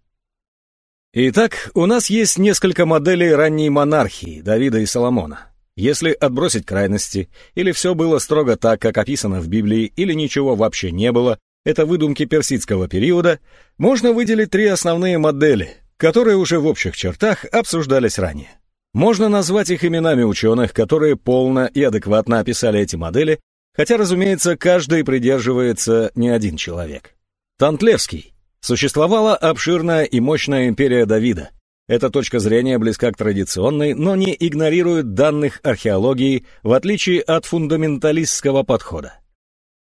Итак, у нас есть несколько моделей ранней монархии Давида и Соломона. Если отбросить крайности, или все было строго так, как описано в Библии, или ничего вообще не было, это выдумки персидского периода, можно выделить три основные модели, которые уже в общих чертах обсуждались ранее. Можно назвать их именами ученых, которые полно и адекватно описали эти модели, хотя, разумеется, каждый придерживается не один человек. Тантлевский, Существовала обширная и мощная империя Давида. Эта точка зрения близка к традиционной, но не игнорирует данных археологии, в отличие от фундаменталистского подхода.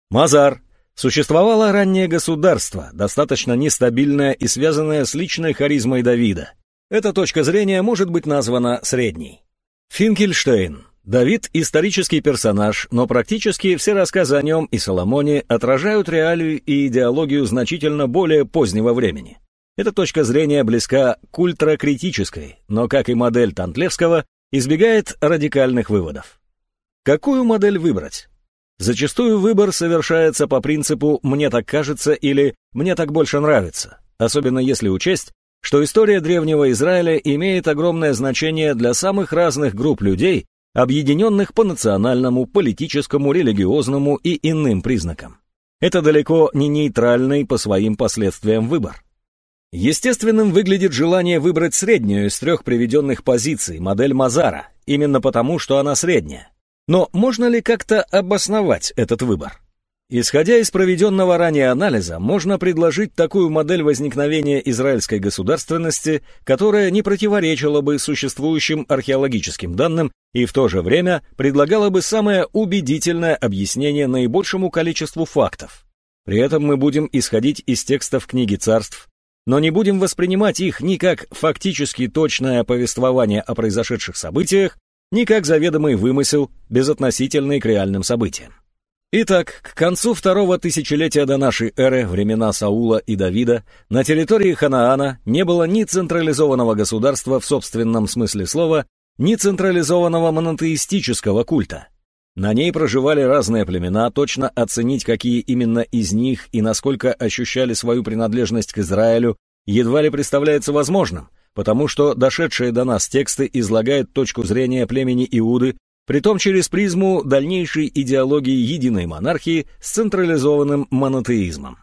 Мазар. Существовало раннее государство, достаточно нестабильное и связанное с личной харизмой Давида. Эта точка зрения может быть названа средней. Финкельштейн. Давид – исторический персонаж, но практически все рассказы о нем и Соломоне отражают реалию и идеологию значительно более позднего времени. Эта точка зрения близка к ультракритической, но, как и модель Тантлевского, избегает радикальных выводов. Какую модель выбрать? Зачастую выбор совершается по принципу «мне так кажется» или «мне так больше нравится», особенно если учесть, что история древнего Израиля имеет огромное значение для самых разных групп людей, объединенных по национальному, политическому, религиозному и иным признакам. Это далеко не нейтральный по своим последствиям выбор. Естественным выглядит желание выбрать среднюю из трех приведенных позиций, модель Мазара, именно потому, что она средняя. Но можно ли как-то обосновать этот выбор? Исходя из проведенного ранее анализа, можно предложить такую модель возникновения израильской государственности, которая не противоречила бы существующим археологическим данным и в то же время предлагала бы самое убедительное объяснение наибольшему количеству фактов. При этом мы будем исходить из текстов книги царств, но не будем воспринимать их ни как фактически точное повествование о произошедших событиях, ни как заведомый вымысел, безотносительный к реальным событиям. Итак, к концу второго тысячелетия до нашей эры, времена Саула и Давида, на территории Ханаана не было ни централизованного государства в собственном смысле слова, ни централизованного монотеистического культа. На ней проживали разные племена, точно оценить, какие именно из них и насколько ощущали свою принадлежность к Израилю, едва ли представляется возможным, потому что дошедшие до нас тексты излагают точку зрения племени Иуды, притом через призму дальнейшей идеологии единой монархии с централизованным монотеизмом.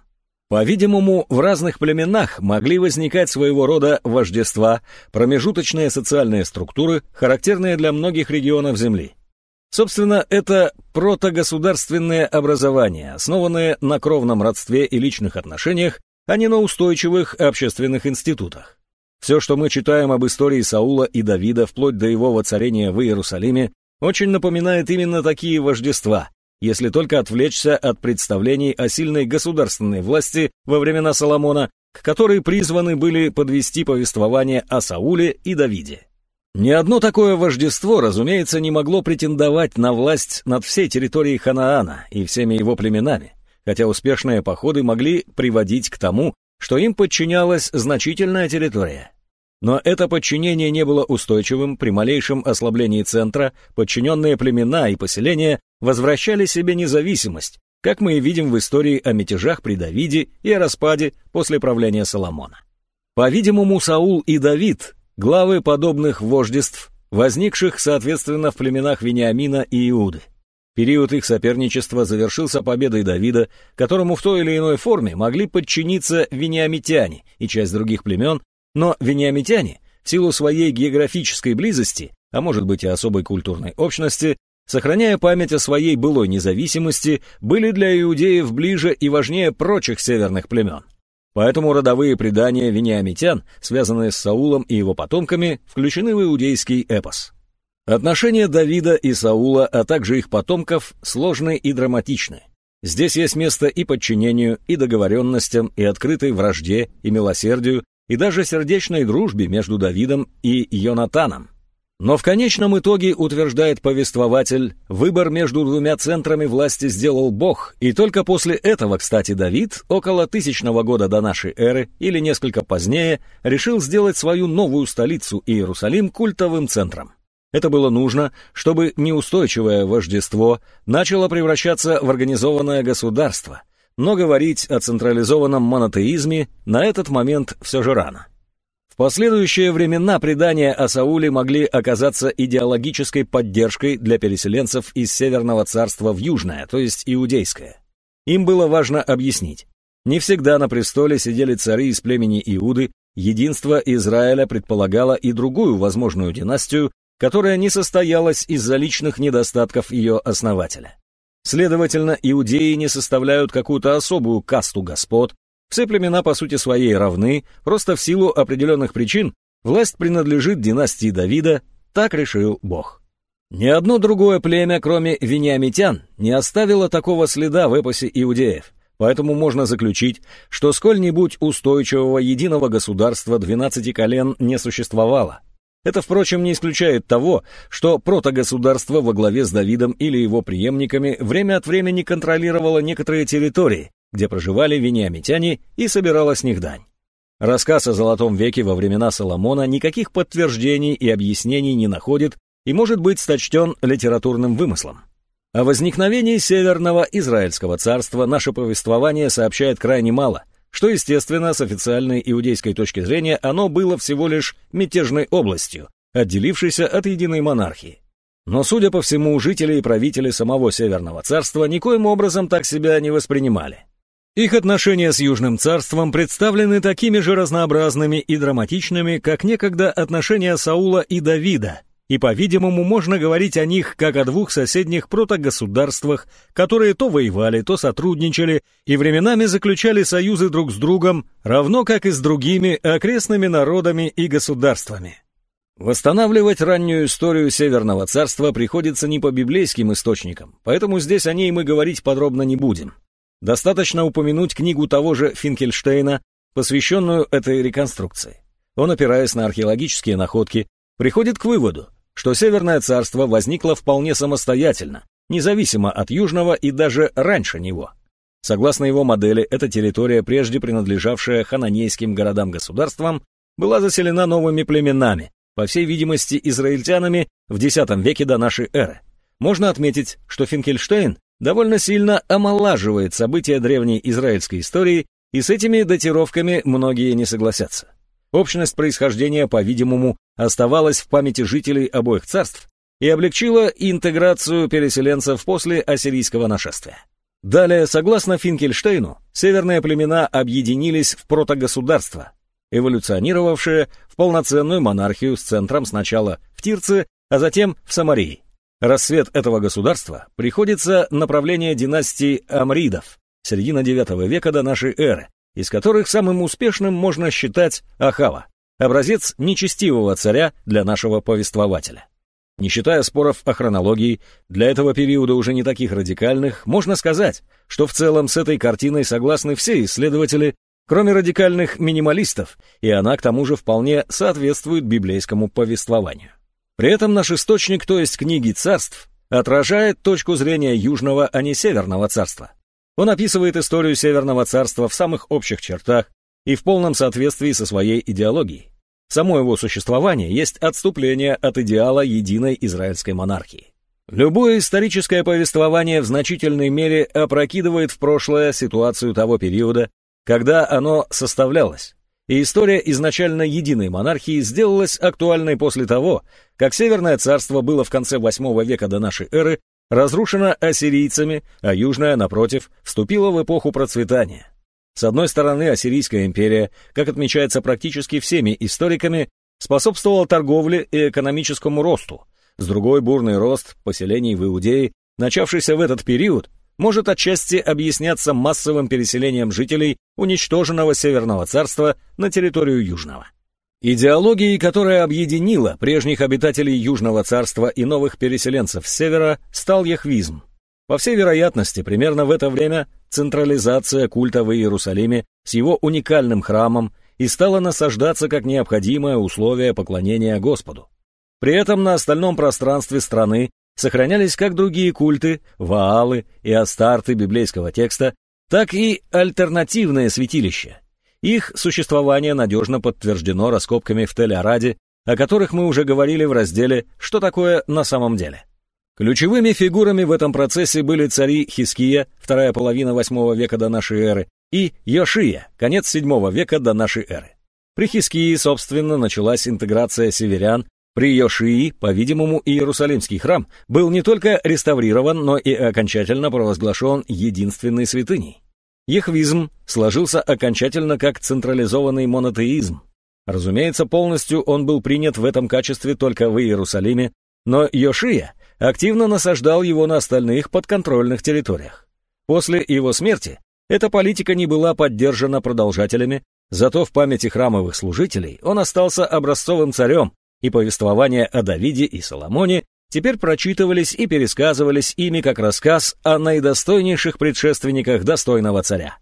По-видимому, в разных племенах могли возникать своего рода вождества, промежуточные социальные структуры, характерные для многих регионов Земли. Собственно, это протогосударственные образования, основанные на кровном родстве и личных отношениях, а не на устойчивых общественных институтах. Все, что мы читаем об истории Саула и Давида вплоть до его воцарения в Иерусалиме, очень напоминает именно такие вождества, если только отвлечься от представлений о сильной государственной власти во времена Соломона, к которой призваны были подвести повествование о Сауле и Давиде. Ни одно такое вождество, разумеется, не могло претендовать на власть над всей территорией Ханаана и всеми его племенами, хотя успешные походы могли приводить к тому, что им подчинялась значительная территория. Но это подчинение не было устойчивым, при малейшем ослаблении центра подчиненные племена и поселения возвращали себе независимость, как мы и видим в истории о мятежах при Давиде и о распаде после правления Соломона. По-видимому, Саул и Давид – главы подобных вождеств, возникших, соответственно, в племенах Вениамина и Иуды. Период их соперничества завершился победой Давида, которому в той или иной форме могли подчиниться вениамитяне и часть других племен, но вениамитяне, в силу своей географической близости, а может быть и особой культурной общности, сохраняя память о своей былой независимости, были для иудеев ближе и важнее прочих северных племен. Поэтому родовые предания вениамитян, связанные с Саулом и его потомками, включены в иудейский эпос. Отношения Давида и Саула, а также их потомков, сложны и драматичны. Здесь есть место и подчинению, и договоренностям, и открытой вражде, и милосердию, и даже сердечной дружбе между Давидом и Йонатаном. Но в конечном итоге, утверждает повествователь, выбор между двумя центрами власти сделал Бог, и только после этого, кстати, Давид, около тысячного года до нашей эры или несколько позднее, решил сделать свою новую столицу Иерусалим культовым центром. Это было нужно, чтобы неустойчивое вождество начало превращаться в организованное государство, но говорить о централизованном монотеизме на этот момент все же рано. В последующие времена предания о Сауле могли оказаться идеологической поддержкой для переселенцев из Северного царства в Южное, то есть Иудейское. Им было важно объяснить. Не всегда на престоле сидели цари из племени Иуды, единство Израиля предполагало и другую возможную династию, которая не состоялась из-за личных недостатков ее основателя. Следовательно, иудеи не составляют какую-то особую касту господ, все племена по сути своей равны, просто в силу определенных причин власть принадлежит династии Давида, так решил Бог. Ни одно другое племя, кроме вениамитян, не оставило такого следа в эпосе иудеев, поэтому можно заключить, что сколь-нибудь устойчивого единого государства двенадцати колен не существовало. Это, впрочем, не исключает того, что протогосударство во главе с Давидом или его преемниками время от времени контролировало некоторые территории, где проживали вениамитяне, и собирала с них дань. Рассказ о Золотом веке во времена Соломона никаких подтверждений и объяснений не находит и может быть сточтен литературным вымыслом. О возникновении Северного Израильского царства наше повествование сообщает крайне мало, что, естественно, с официальной иудейской точки зрения оно было всего лишь мятежной областью, отделившейся от единой монархии. Но, судя по всему, жители и правители самого Северного царства никоим образом так себя не воспринимали. Их отношения с Южным царством представлены такими же разнообразными и драматичными, как некогда отношения Саула и Давида, и, по-видимому, можно говорить о них как о двух соседних протогосударствах, которые то воевали, то сотрудничали и временами заключали союзы друг с другом, равно как и с другими окрестными народами и государствами. Восстанавливать раннюю историю Северного царства приходится не по библейским источникам, поэтому здесь о ней мы говорить подробно не будем. Достаточно упомянуть книгу того же Финкельштейна, посвященную этой реконструкции. Он, опираясь на археологические находки, приходит к выводу, что Северное царство возникло вполне самостоятельно, независимо от Южного и даже раньше него. Согласно его модели, эта территория, прежде принадлежавшая хананейским городам-государствам, была заселена новыми племенами, по всей видимости, израильтянами в X веке до нашей эры. Можно отметить, что Финкельштейн довольно сильно омолаживает события древней израильской истории И с этими датировками многие не согласятся. Общность происхождения, по-видимому, оставалась в памяти жителей обоих царств и облегчила интеграцию переселенцев после ассирийского нашествия. Далее, согласно Финкельштейну, северные племена объединились в протогосударство, эволюционировавшее в полноценную монархию с центром сначала в Тирце, а затем в Самарии. Рассвет этого государства приходится на правление династии Амридов, середина IX века до нашей эры, из которых самым успешным можно считать Ахава, образец нечестивого царя для нашего повествователя. Не считая споров о хронологии, для этого периода уже не таких радикальных, можно сказать, что в целом с этой картиной согласны все исследователи, кроме радикальных минималистов, и она к тому же вполне соответствует библейскому повествованию. При этом наш источник, то есть книги царств, отражает точку зрения Южного, а не Северного царства. Он описывает историю Северного царства в самых общих чертах и в полном соответствии со своей идеологией. Само его существование есть отступление от идеала единой израильской монархии. Любое историческое повествование в значительной мере опрокидывает в прошлое ситуацию того периода, когда оно составлялось, и история изначально единой монархии сделалась актуальной после того, как Северное царство было в конце VIII века до нашей эры разрушено ассирийцами, а Южное, напротив, вступило в эпоху процветания. С одной стороны, Ассирийская империя, как отмечается практически всеми историками, способствовала торговле и экономическому росту. С другой, бурный рост поселений в Иудее, начавшийся в этот период, может отчасти объясняться массовым переселением жителей уничтоженного Северного царства на территорию Южного. Идеологией, которая объединила прежних обитателей Южного царства и новых переселенцев с севера, стал яхвизм – по всей вероятности, примерно в это время централизация культа в Иерусалиме с его уникальным храмом и стала насаждаться как необходимое условие поклонения Господу. При этом на остальном пространстве страны сохранялись как другие культы, ваалы и астарты библейского текста, так и альтернативные святилища. Их существование надежно подтверждено раскопками в Тель-Араде, о которых мы уже говорили в разделе «Что такое на самом деле?». Ключевыми фигурами в этом процессе были цари Хиския, вторая половина восьмого века до нашей эры, и Йошия, конец седьмого века до нашей эры. При Хискии, собственно, началась интеграция северян, при Йошии, по-видимому, Иерусалимский храм был не только реставрирован, но и окончательно провозглашен единственной святыней. Ехвизм сложился окончательно как централизованный монотеизм. Разумеется, полностью он был принят в этом качестве только в Иерусалиме, но Йошия активно насаждал его на остальных подконтрольных территориях. После его смерти эта политика не была поддержана продолжателями, зато в памяти храмовых служителей он остался образцовым царем, и повествования о Давиде и Соломоне теперь прочитывались и пересказывались ими как рассказ о наидостойнейших предшественниках достойного царя.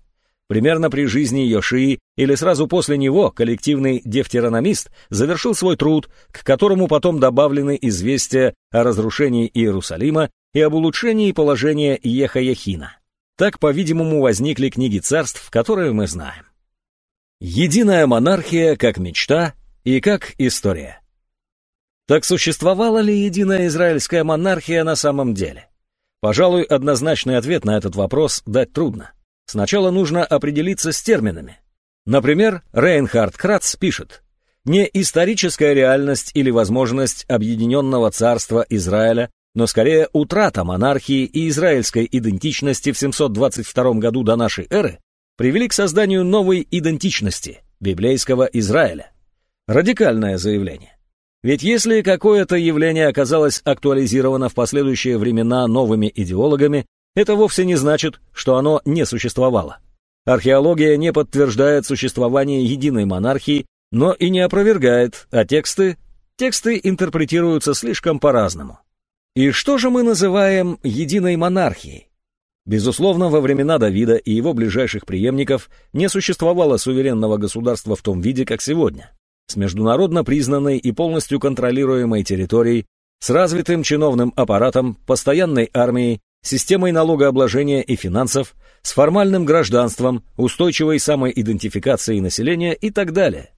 Примерно при жизни Йошии или сразу после него коллективный дефтерономист завершил свой труд, к которому потом добавлены известия о разрушении Иерусалима и об улучшении положения Ехаяхина. Так, по-видимому, возникли книги царств, которые мы знаем. Единая монархия как мечта и как история. Так существовала ли единая израильская монархия на самом деле? Пожалуй, однозначный ответ на этот вопрос дать трудно. Сначала нужно определиться с терминами. Например, Рейнхард Крац пишет, не историческая реальность или возможность объединенного царства Израиля, но скорее утрата монархии и израильской идентичности в 722 году до нашей эры привели к созданию новой идентичности – библейского Израиля. Радикальное заявление. Ведь если какое-то явление оказалось актуализировано в последующие времена новыми идеологами, это вовсе не значит, что оно не существовало. Археология не подтверждает существование единой монархии, но и не опровергает, а тексты, тексты интерпретируются слишком по-разному. И что же мы называем единой монархией? Безусловно, во времена Давида и его ближайших преемников не существовало суверенного государства в том виде, как сегодня, с международно признанной и полностью контролируемой территорией, с развитым чиновным аппаратом, постоянной армией, системой налогообложения и финансов, с формальным гражданством, устойчивой самоидентификацией населения и так далее.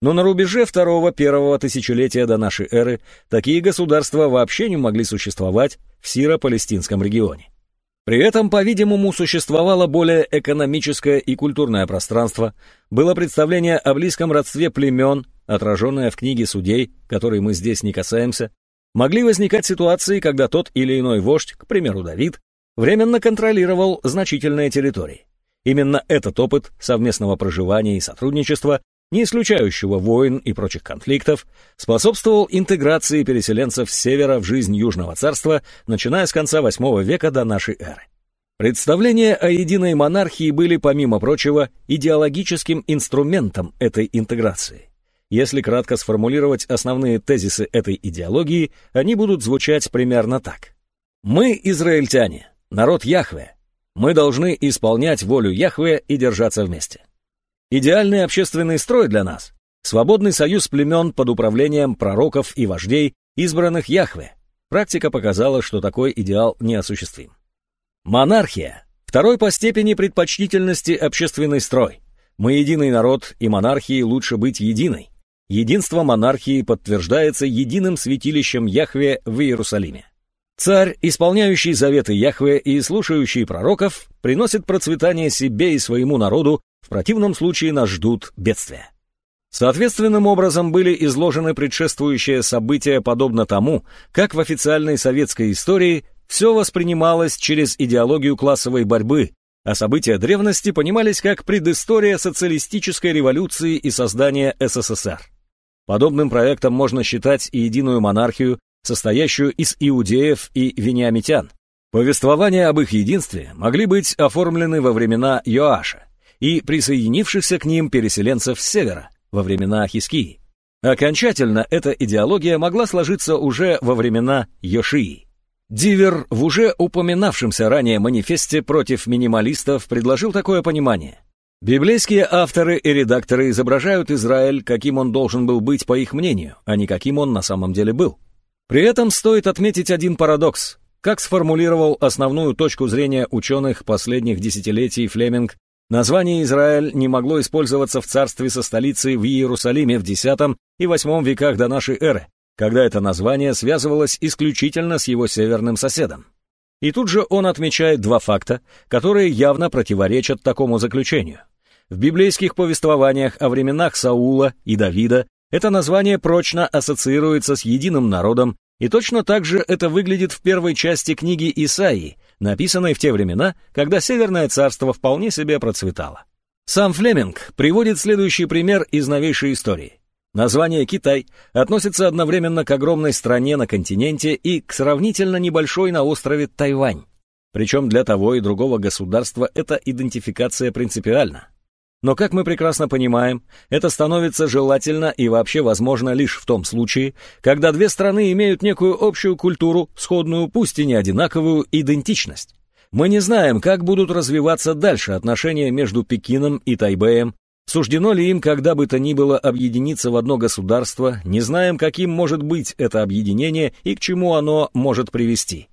Но на рубеже второго-первого тысячелетия до нашей эры такие государства вообще не могли существовать в Сиро-Палестинском регионе. При этом, по-видимому, существовало более экономическое и культурное пространство, было представление о близком родстве племен, отраженное в книге судей, которой мы здесь не касаемся, могли возникать ситуации, когда тот или иной вождь, к примеру Давид, временно контролировал значительные территории. Именно этот опыт совместного проживания и сотрудничества, не исключающего войн и прочих конфликтов, способствовал интеграции переселенцев с севера в жизнь Южного царства, начиная с конца VIII века до нашей эры. Представления о единой монархии были, помимо прочего, идеологическим инструментом этой интеграции. Если кратко сформулировать основные тезисы этой идеологии, они будут звучать примерно так. «Мы, израильтяне, народ Яхве, мы должны исполнять волю Яхве и держаться вместе. Идеальный общественный строй для нас — свободный союз племен под управлением пророков и вождей, избранных Яхве. Практика показала, что такой идеал неосуществим. Монархия — второй по степени предпочтительности общественный строй. Мы единый народ, и монархии лучше быть единой. Единство монархии подтверждается единым святилищем Яхве в Иерусалиме. Царь, исполняющий заветы Яхве и слушающий пророков, приносит процветание себе и своему народу, в противном случае нас ждут бедствия. Соответственным образом были изложены предшествующие события подобно тому, как в официальной советской истории все воспринималось через идеологию классовой борьбы, а события древности понимались как предыстория социалистической революции и создания СССР. Подобным проектом можно считать и единую монархию, состоящую из иудеев и вениамитян. Повествования об их единстве могли быть оформлены во времена Йоаша и присоединившихся к ним переселенцев с севера во времена Хискии. Окончательно эта идеология могла сложиться уже во времена Йошии. Дивер в уже упоминавшемся ранее манифесте против минималистов предложил такое понимание. Библейские авторы и редакторы изображают Израиль, каким он должен был быть по их мнению, а не каким он на самом деле был. При этом стоит отметить один парадокс. Как сформулировал основную точку зрения ученых последних десятилетий Флеминг, название Израиль не могло использоваться в царстве со столицей в Иерусалиме в X и VIII веках до нашей эры, когда это название связывалось исключительно с его северным соседом. И тут же он отмечает два факта, которые явно противоречат такому заключению. В библейских повествованиях о временах Саула и Давида это название прочно ассоциируется с единым народом, и точно так же это выглядит в первой части книги Исаии, написанной в те времена, когда Северное царство вполне себе процветало. Сам Флеминг приводит следующий пример из новейшей истории. Название Китай относится одновременно к огромной стране на континенте и к сравнительно небольшой на острове Тайвань. Причем для того и другого государства эта идентификация принципиальна. Но, как мы прекрасно понимаем, это становится желательно и вообще возможно лишь в том случае, когда две страны имеют некую общую культуру, сходную, пусть и не одинаковую, идентичность. Мы не знаем, как будут развиваться дальше отношения между Пекином и Тайбэем, суждено ли им когда бы то ни было объединиться в одно государство, не знаем, каким может быть это объединение и к чему оно может привести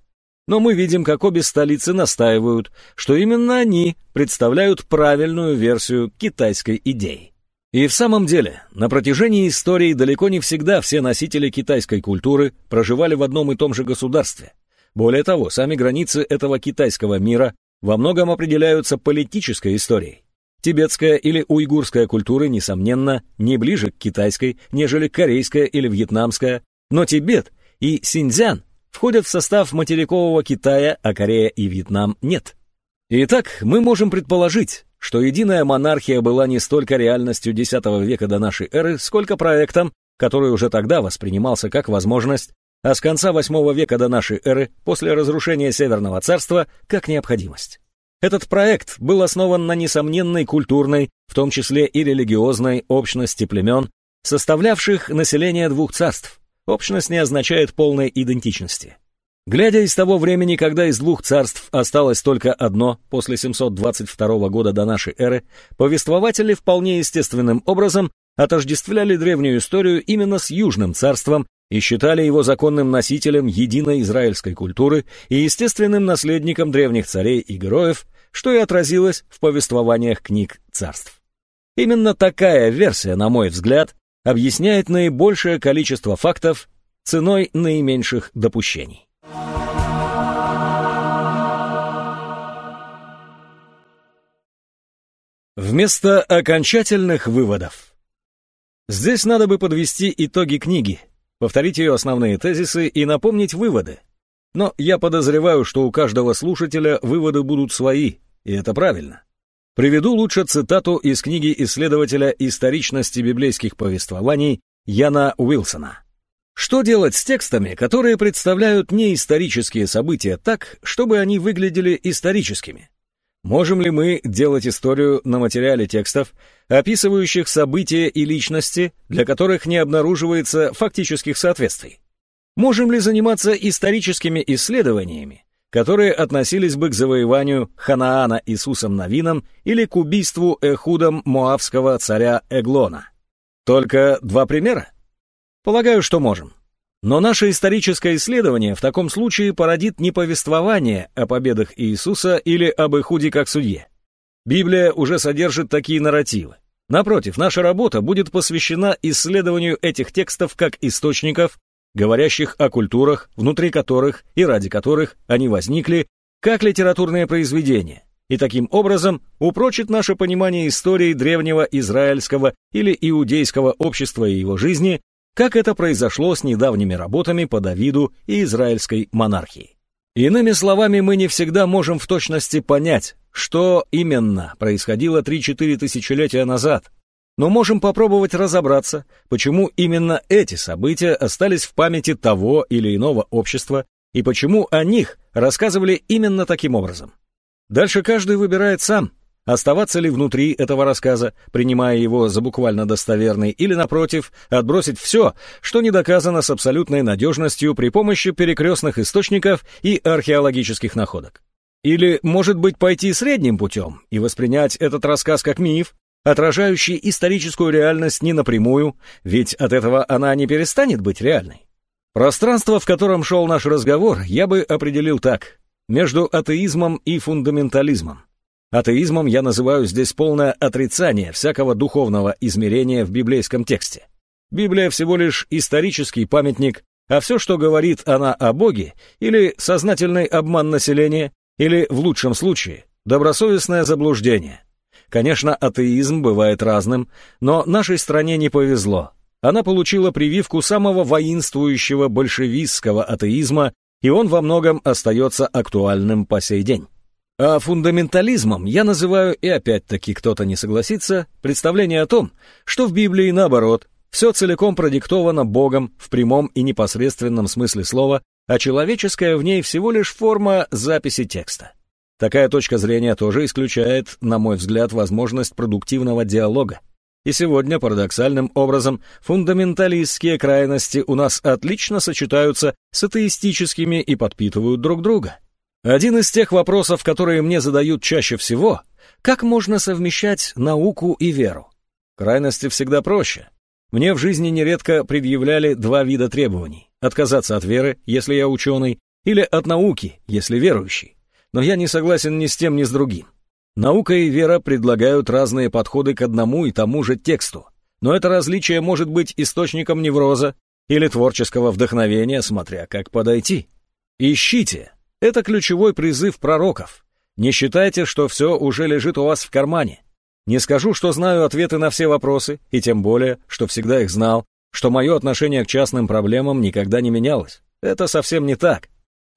но мы видим, как обе столицы настаивают, что именно они представляют правильную версию китайской идеи. И в самом деле, на протяжении истории далеко не всегда все носители китайской культуры проживали в одном и том же государстве. Более того, сами границы этого китайского мира во многом определяются политической историей. Тибетская или уйгурская культуры, несомненно, не ближе к китайской, нежели корейская или вьетнамская, но Тибет и Синьцзян входят в состав материкового Китая, а Корея и Вьетнам нет. Итак, мы можем предположить, что единая монархия была не столько реальностью X века до нашей эры, сколько проектом, который уже тогда воспринимался как возможность, а с конца VIII века до нашей эры, после разрушения Северного царства, как необходимость. Этот проект был основан на несомненной культурной, в том числе и религиозной, общности племен, составлявших население двух царств, Общность не означает полной идентичности. Глядя из того времени, когда из двух царств осталось только одно, после 722 года до нашей эры, повествователи вполне естественным образом отождествляли древнюю историю именно с Южным царством и считали его законным носителем единой израильской культуры и естественным наследником древних царей и героев, что и отразилось в повествованиях книг царств. Именно такая версия, на мой взгляд, объясняет наибольшее количество фактов ценой наименьших допущений. Вместо окончательных выводов. Здесь надо бы подвести итоги книги, повторить ее основные тезисы и напомнить выводы. Но я подозреваю, что у каждого слушателя выводы будут свои, и это правильно. Приведу лучше цитату из книги исследователя историчности библейских повествований Яна Уилсона. Что делать с текстами, которые представляют неисторические события так, чтобы они выглядели историческими? Можем ли мы делать историю на материале текстов, описывающих события и личности, для которых не обнаруживается фактических соответствий? Можем ли заниматься историческими исследованиями, которые относились бы к завоеванию Ханаана Иисусом Навином или к убийству Эхудом Моавского царя Эглона? Только два примера? Полагаю, что можем. Но наше историческое исследование в таком случае породит не повествование о победах Иисуса или об Эхуде как судье. Библия уже содержит такие нарративы. Напротив, наша работа будет посвящена исследованию этих текстов как источников, говорящих о культурах, внутри которых и ради которых они возникли, как литературные произведения, и таким образом упрочит наше понимание истории древнего израильского или иудейского общества и его жизни, как это произошло с недавними работами по Давиду и израильской монархии. Иными словами, мы не всегда можем в точности понять, что именно происходило 3-4 тысячелетия назад, но можем попробовать разобраться, почему именно эти события остались в памяти того или иного общества и почему о них рассказывали именно таким образом. Дальше каждый выбирает сам, оставаться ли внутри этого рассказа, принимая его за буквально достоверный, или, напротив, отбросить все, что не доказано с абсолютной надежностью при помощи перекрестных источников и археологических находок. Или, может быть, пойти средним путем и воспринять этот рассказ как миф, отражающий историческую реальность не напрямую, ведь от этого она не перестанет быть реальной. Пространство, в котором шел наш разговор, я бы определил так. Между атеизмом и фундаментализмом. Атеизмом я называю здесь полное отрицание всякого духовного измерения в библейском тексте. Библия всего лишь исторический памятник, а все, что говорит она о Боге, или сознательный обман населения, или, в лучшем случае, добросовестное заблуждение – Конечно, атеизм бывает разным, но нашей стране не повезло. Она получила прививку самого воинствующего большевистского атеизма, и он во многом остается актуальным по сей день. А фундаментализмом я называю, и опять-таки кто-то не согласится, представление о том, что в Библии наоборот, все целиком продиктовано Богом в прямом и непосредственном смысле слова, а человеческая в ней всего лишь форма записи текста. Такая точка зрения тоже исключает, на мой взгляд, возможность продуктивного диалога. И сегодня, парадоксальным образом, фундаменталистские крайности у нас отлично сочетаются с атеистическими и подпитывают друг друга. Один из тех вопросов, которые мне задают чаще всего, как можно совмещать науку и веру? Крайности всегда проще. Мне в жизни нередко предъявляли два вида требований. Отказаться от веры, если я ученый, или от науки, если верующий но я не согласен ни с тем, ни с другим. Наука и вера предлагают разные подходы к одному и тому же тексту, но это различие может быть источником невроза или творческого вдохновения, смотря как подойти. Ищите. Это ключевой призыв пророков. Не считайте, что все уже лежит у вас в кармане. Не скажу, что знаю ответы на все вопросы, и тем более, что всегда их знал, что мое отношение к частным проблемам никогда не менялось. Это совсем не так.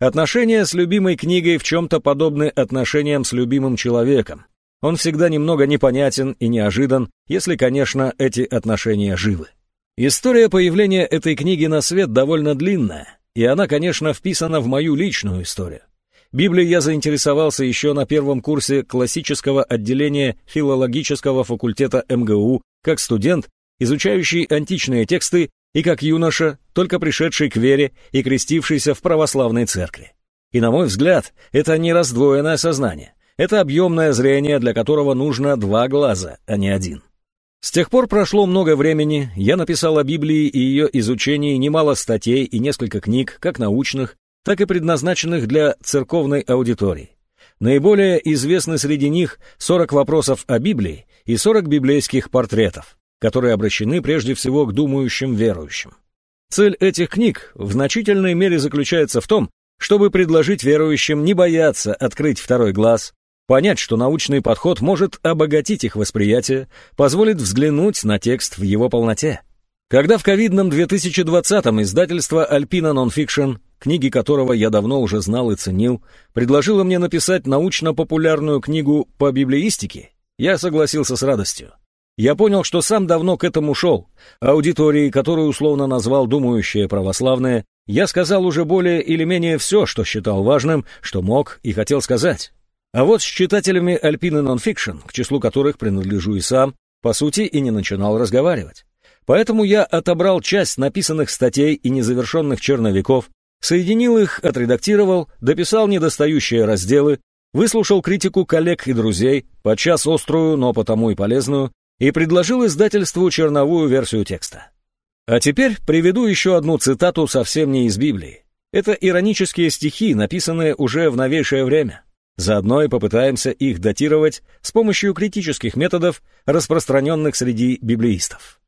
Отношения с любимой книгой в чем-то подобны отношениям с любимым человеком. Он всегда немного непонятен и неожидан, если, конечно, эти отношения живы. История появления этой книги на свет довольно длинная, и она, конечно, вписана в мою личную историю. Библией я заинтересовался еще на первом курсе классического отделения филологического факультета МГУ как студент, изучающий античные тексты и как юноша, только пришедший к вере и крестившийся в православной церкви. И, на мой взгляд, это не раздвоенное сознание, это объемное зрение, для которого нужно два глаза, а не один. С тех пор прошло много времени, я написал о Библии и ее изучении немало статей и несколько книг, как научных, так и предназначенных для церковной аудитории. Наиболее известны среди них 40 вопросов о Библии и 40 библейских портретов которые обращены прежде всего к думающим верующим. Цель этих книг в значительной мере заключается в том, чтобы предложить верующим не бояться открыть второй глаз, понять, что научный подход может обогатить их восприятие, позволит взглянуть на текст в его полноте. Когда в ковидном 2020-м издательство Alpina Nonfiction, книги которого я давно уже знал и ценил, предложило мне написать научно-популярную книгу по библеистике, я согласился с радостью. Я понял, что сам давно к этому шел. Аудитории, которую условно назвал «думающие православные», я сказал уже более или менее все, что считал важным, что мог и хотел сказать. А вот с читателями Alpine Nonfiction, к числу которых принадлежу и сам, по сути и не начинал разговаривать. Поэтому я отобрал часть написанных статей и незавершенных черновиков, соединил их, отредактировал, дописал недостающие разделы, выслушал критику коллег и друзей, подчас острую, но потому и полезную, и предложил издательству черновую версию текста. А теперь приведу еще одну цитату совсем не из Библии. Это иронические стихи, написанные уже в новейшее время. Заодно и попытаемся их датировать с помощью критических методов, распространенных среди библеистов.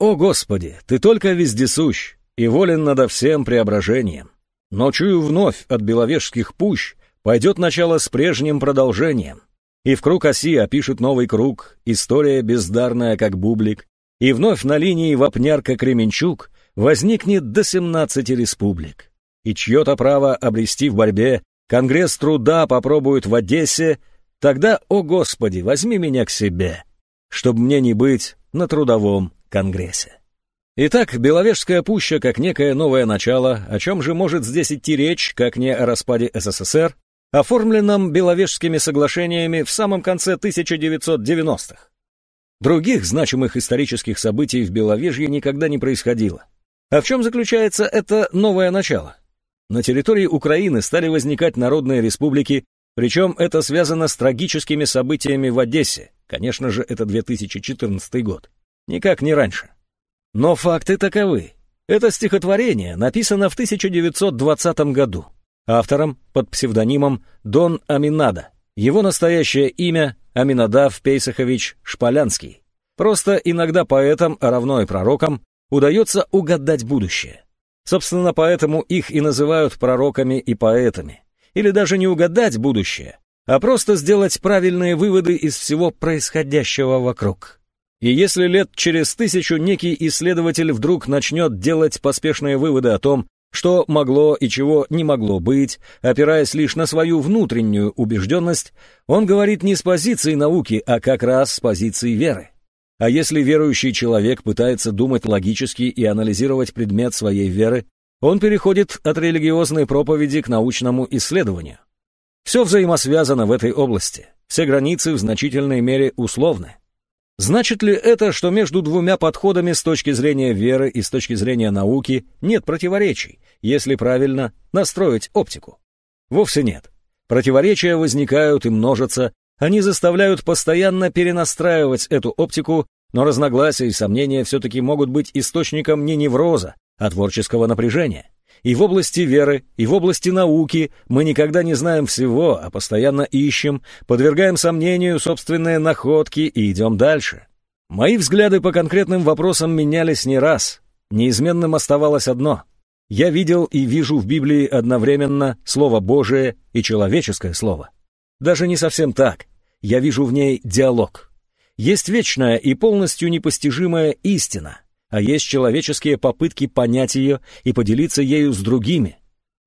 «О Господи, Ты только вездесущ и волен надо всем преображением. Но чую вновь от беловежских пущ пойдет начало с прежним продолжением. И в круг оси опишет новый круг, история бездарная, как бублик, и вновь на линии Вапнярка-Кременчук возникнет до 17 республик. И чье-то право обрести в борьбе Конгресс труда попробует в Одессе, тогда, о Господи, возьми меня к себе, чтобы мне не быть на трудовом Конгрессе. Итак, Беловежская пуща как некое новое начало, о чем же может здесь идти речь, как не о распаде СССР, оформленном Беловежскими соглашениями в самом конце 1990-х. Других значимых исторических событий в Беловежье никогда не происходило. А в чем заключается это новое начало? На территории Украины стали возникать народные республики, причем это связано с трагическими событиями в Одессе, конечно же, это 2014 год. Никак не раньше. Но факты таковы. Это стихотворение написано в 1920 году. Автором под псевдонимом Дон Аминада. Его настоящее имя Аминадав Пейсахович Шполянский. Просто иногда поэтам, а равно и пророкам, удается угадать будущее. Собственно, поэтому их и называют пророками и поэтами. Или даже не угадать будущее, а просто сделать правильные выводы из всего происходящего вокруг. И если лет через тысячу некий исследователь вдруг начнет делать поспешные выводы о том, что могло и чего не могло быть, опираясь лишь на свою внутреннюю убежденность, он говорит не с позиции науки, а как раз с позиции веры. А если верующий человек пытается думать логически и анализировать предмет своей веры, он переходит от религиозной проповеди к научному исследованию. Все взаимосвязано в этой области, все границы в значительной мере условны. Значит ли это, что между двумя подходами с точки зрения веры и с точки зрения науки нет противоречий, если правильно настроить оптику? Вовсе нет. Противоречия возникают и множатся, они заставляют постоянно перенастраивать эту оптику, но разногласия и сомнения все-таки могут быть источником не невроза, а творческого напряжения. И в области веры, и в области науки мы никогда не знаем всего, а постоянно ищем, подвергаем сомнению собственные находки и идем дальше. Мои взгляды по конкретным вопросам менялись не раз. Неизменным оставалось одно. Я видел и вижу в Библии одновременно Слово Божие и человеческое Слово. Даже не совсем так. Я вижу в ней диалог. Есть вечная и полностью непостижимая истина, а есть человеческие попытки понять ее и поделиться ею с другими.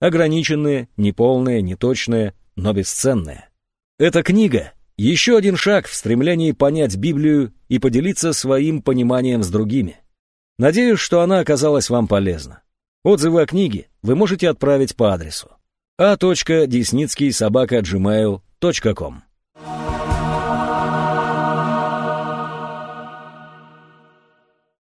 Ограниченные, неполные, неточные, но бесценные. Эта книга — еще один шаг в стремлении понять Библию и поделиться своим пониманием с другими. Надеюсь, что она оказалась вам полезна. Отзывы о книге вы можете отправить по адресу a.desницкий.gmail.com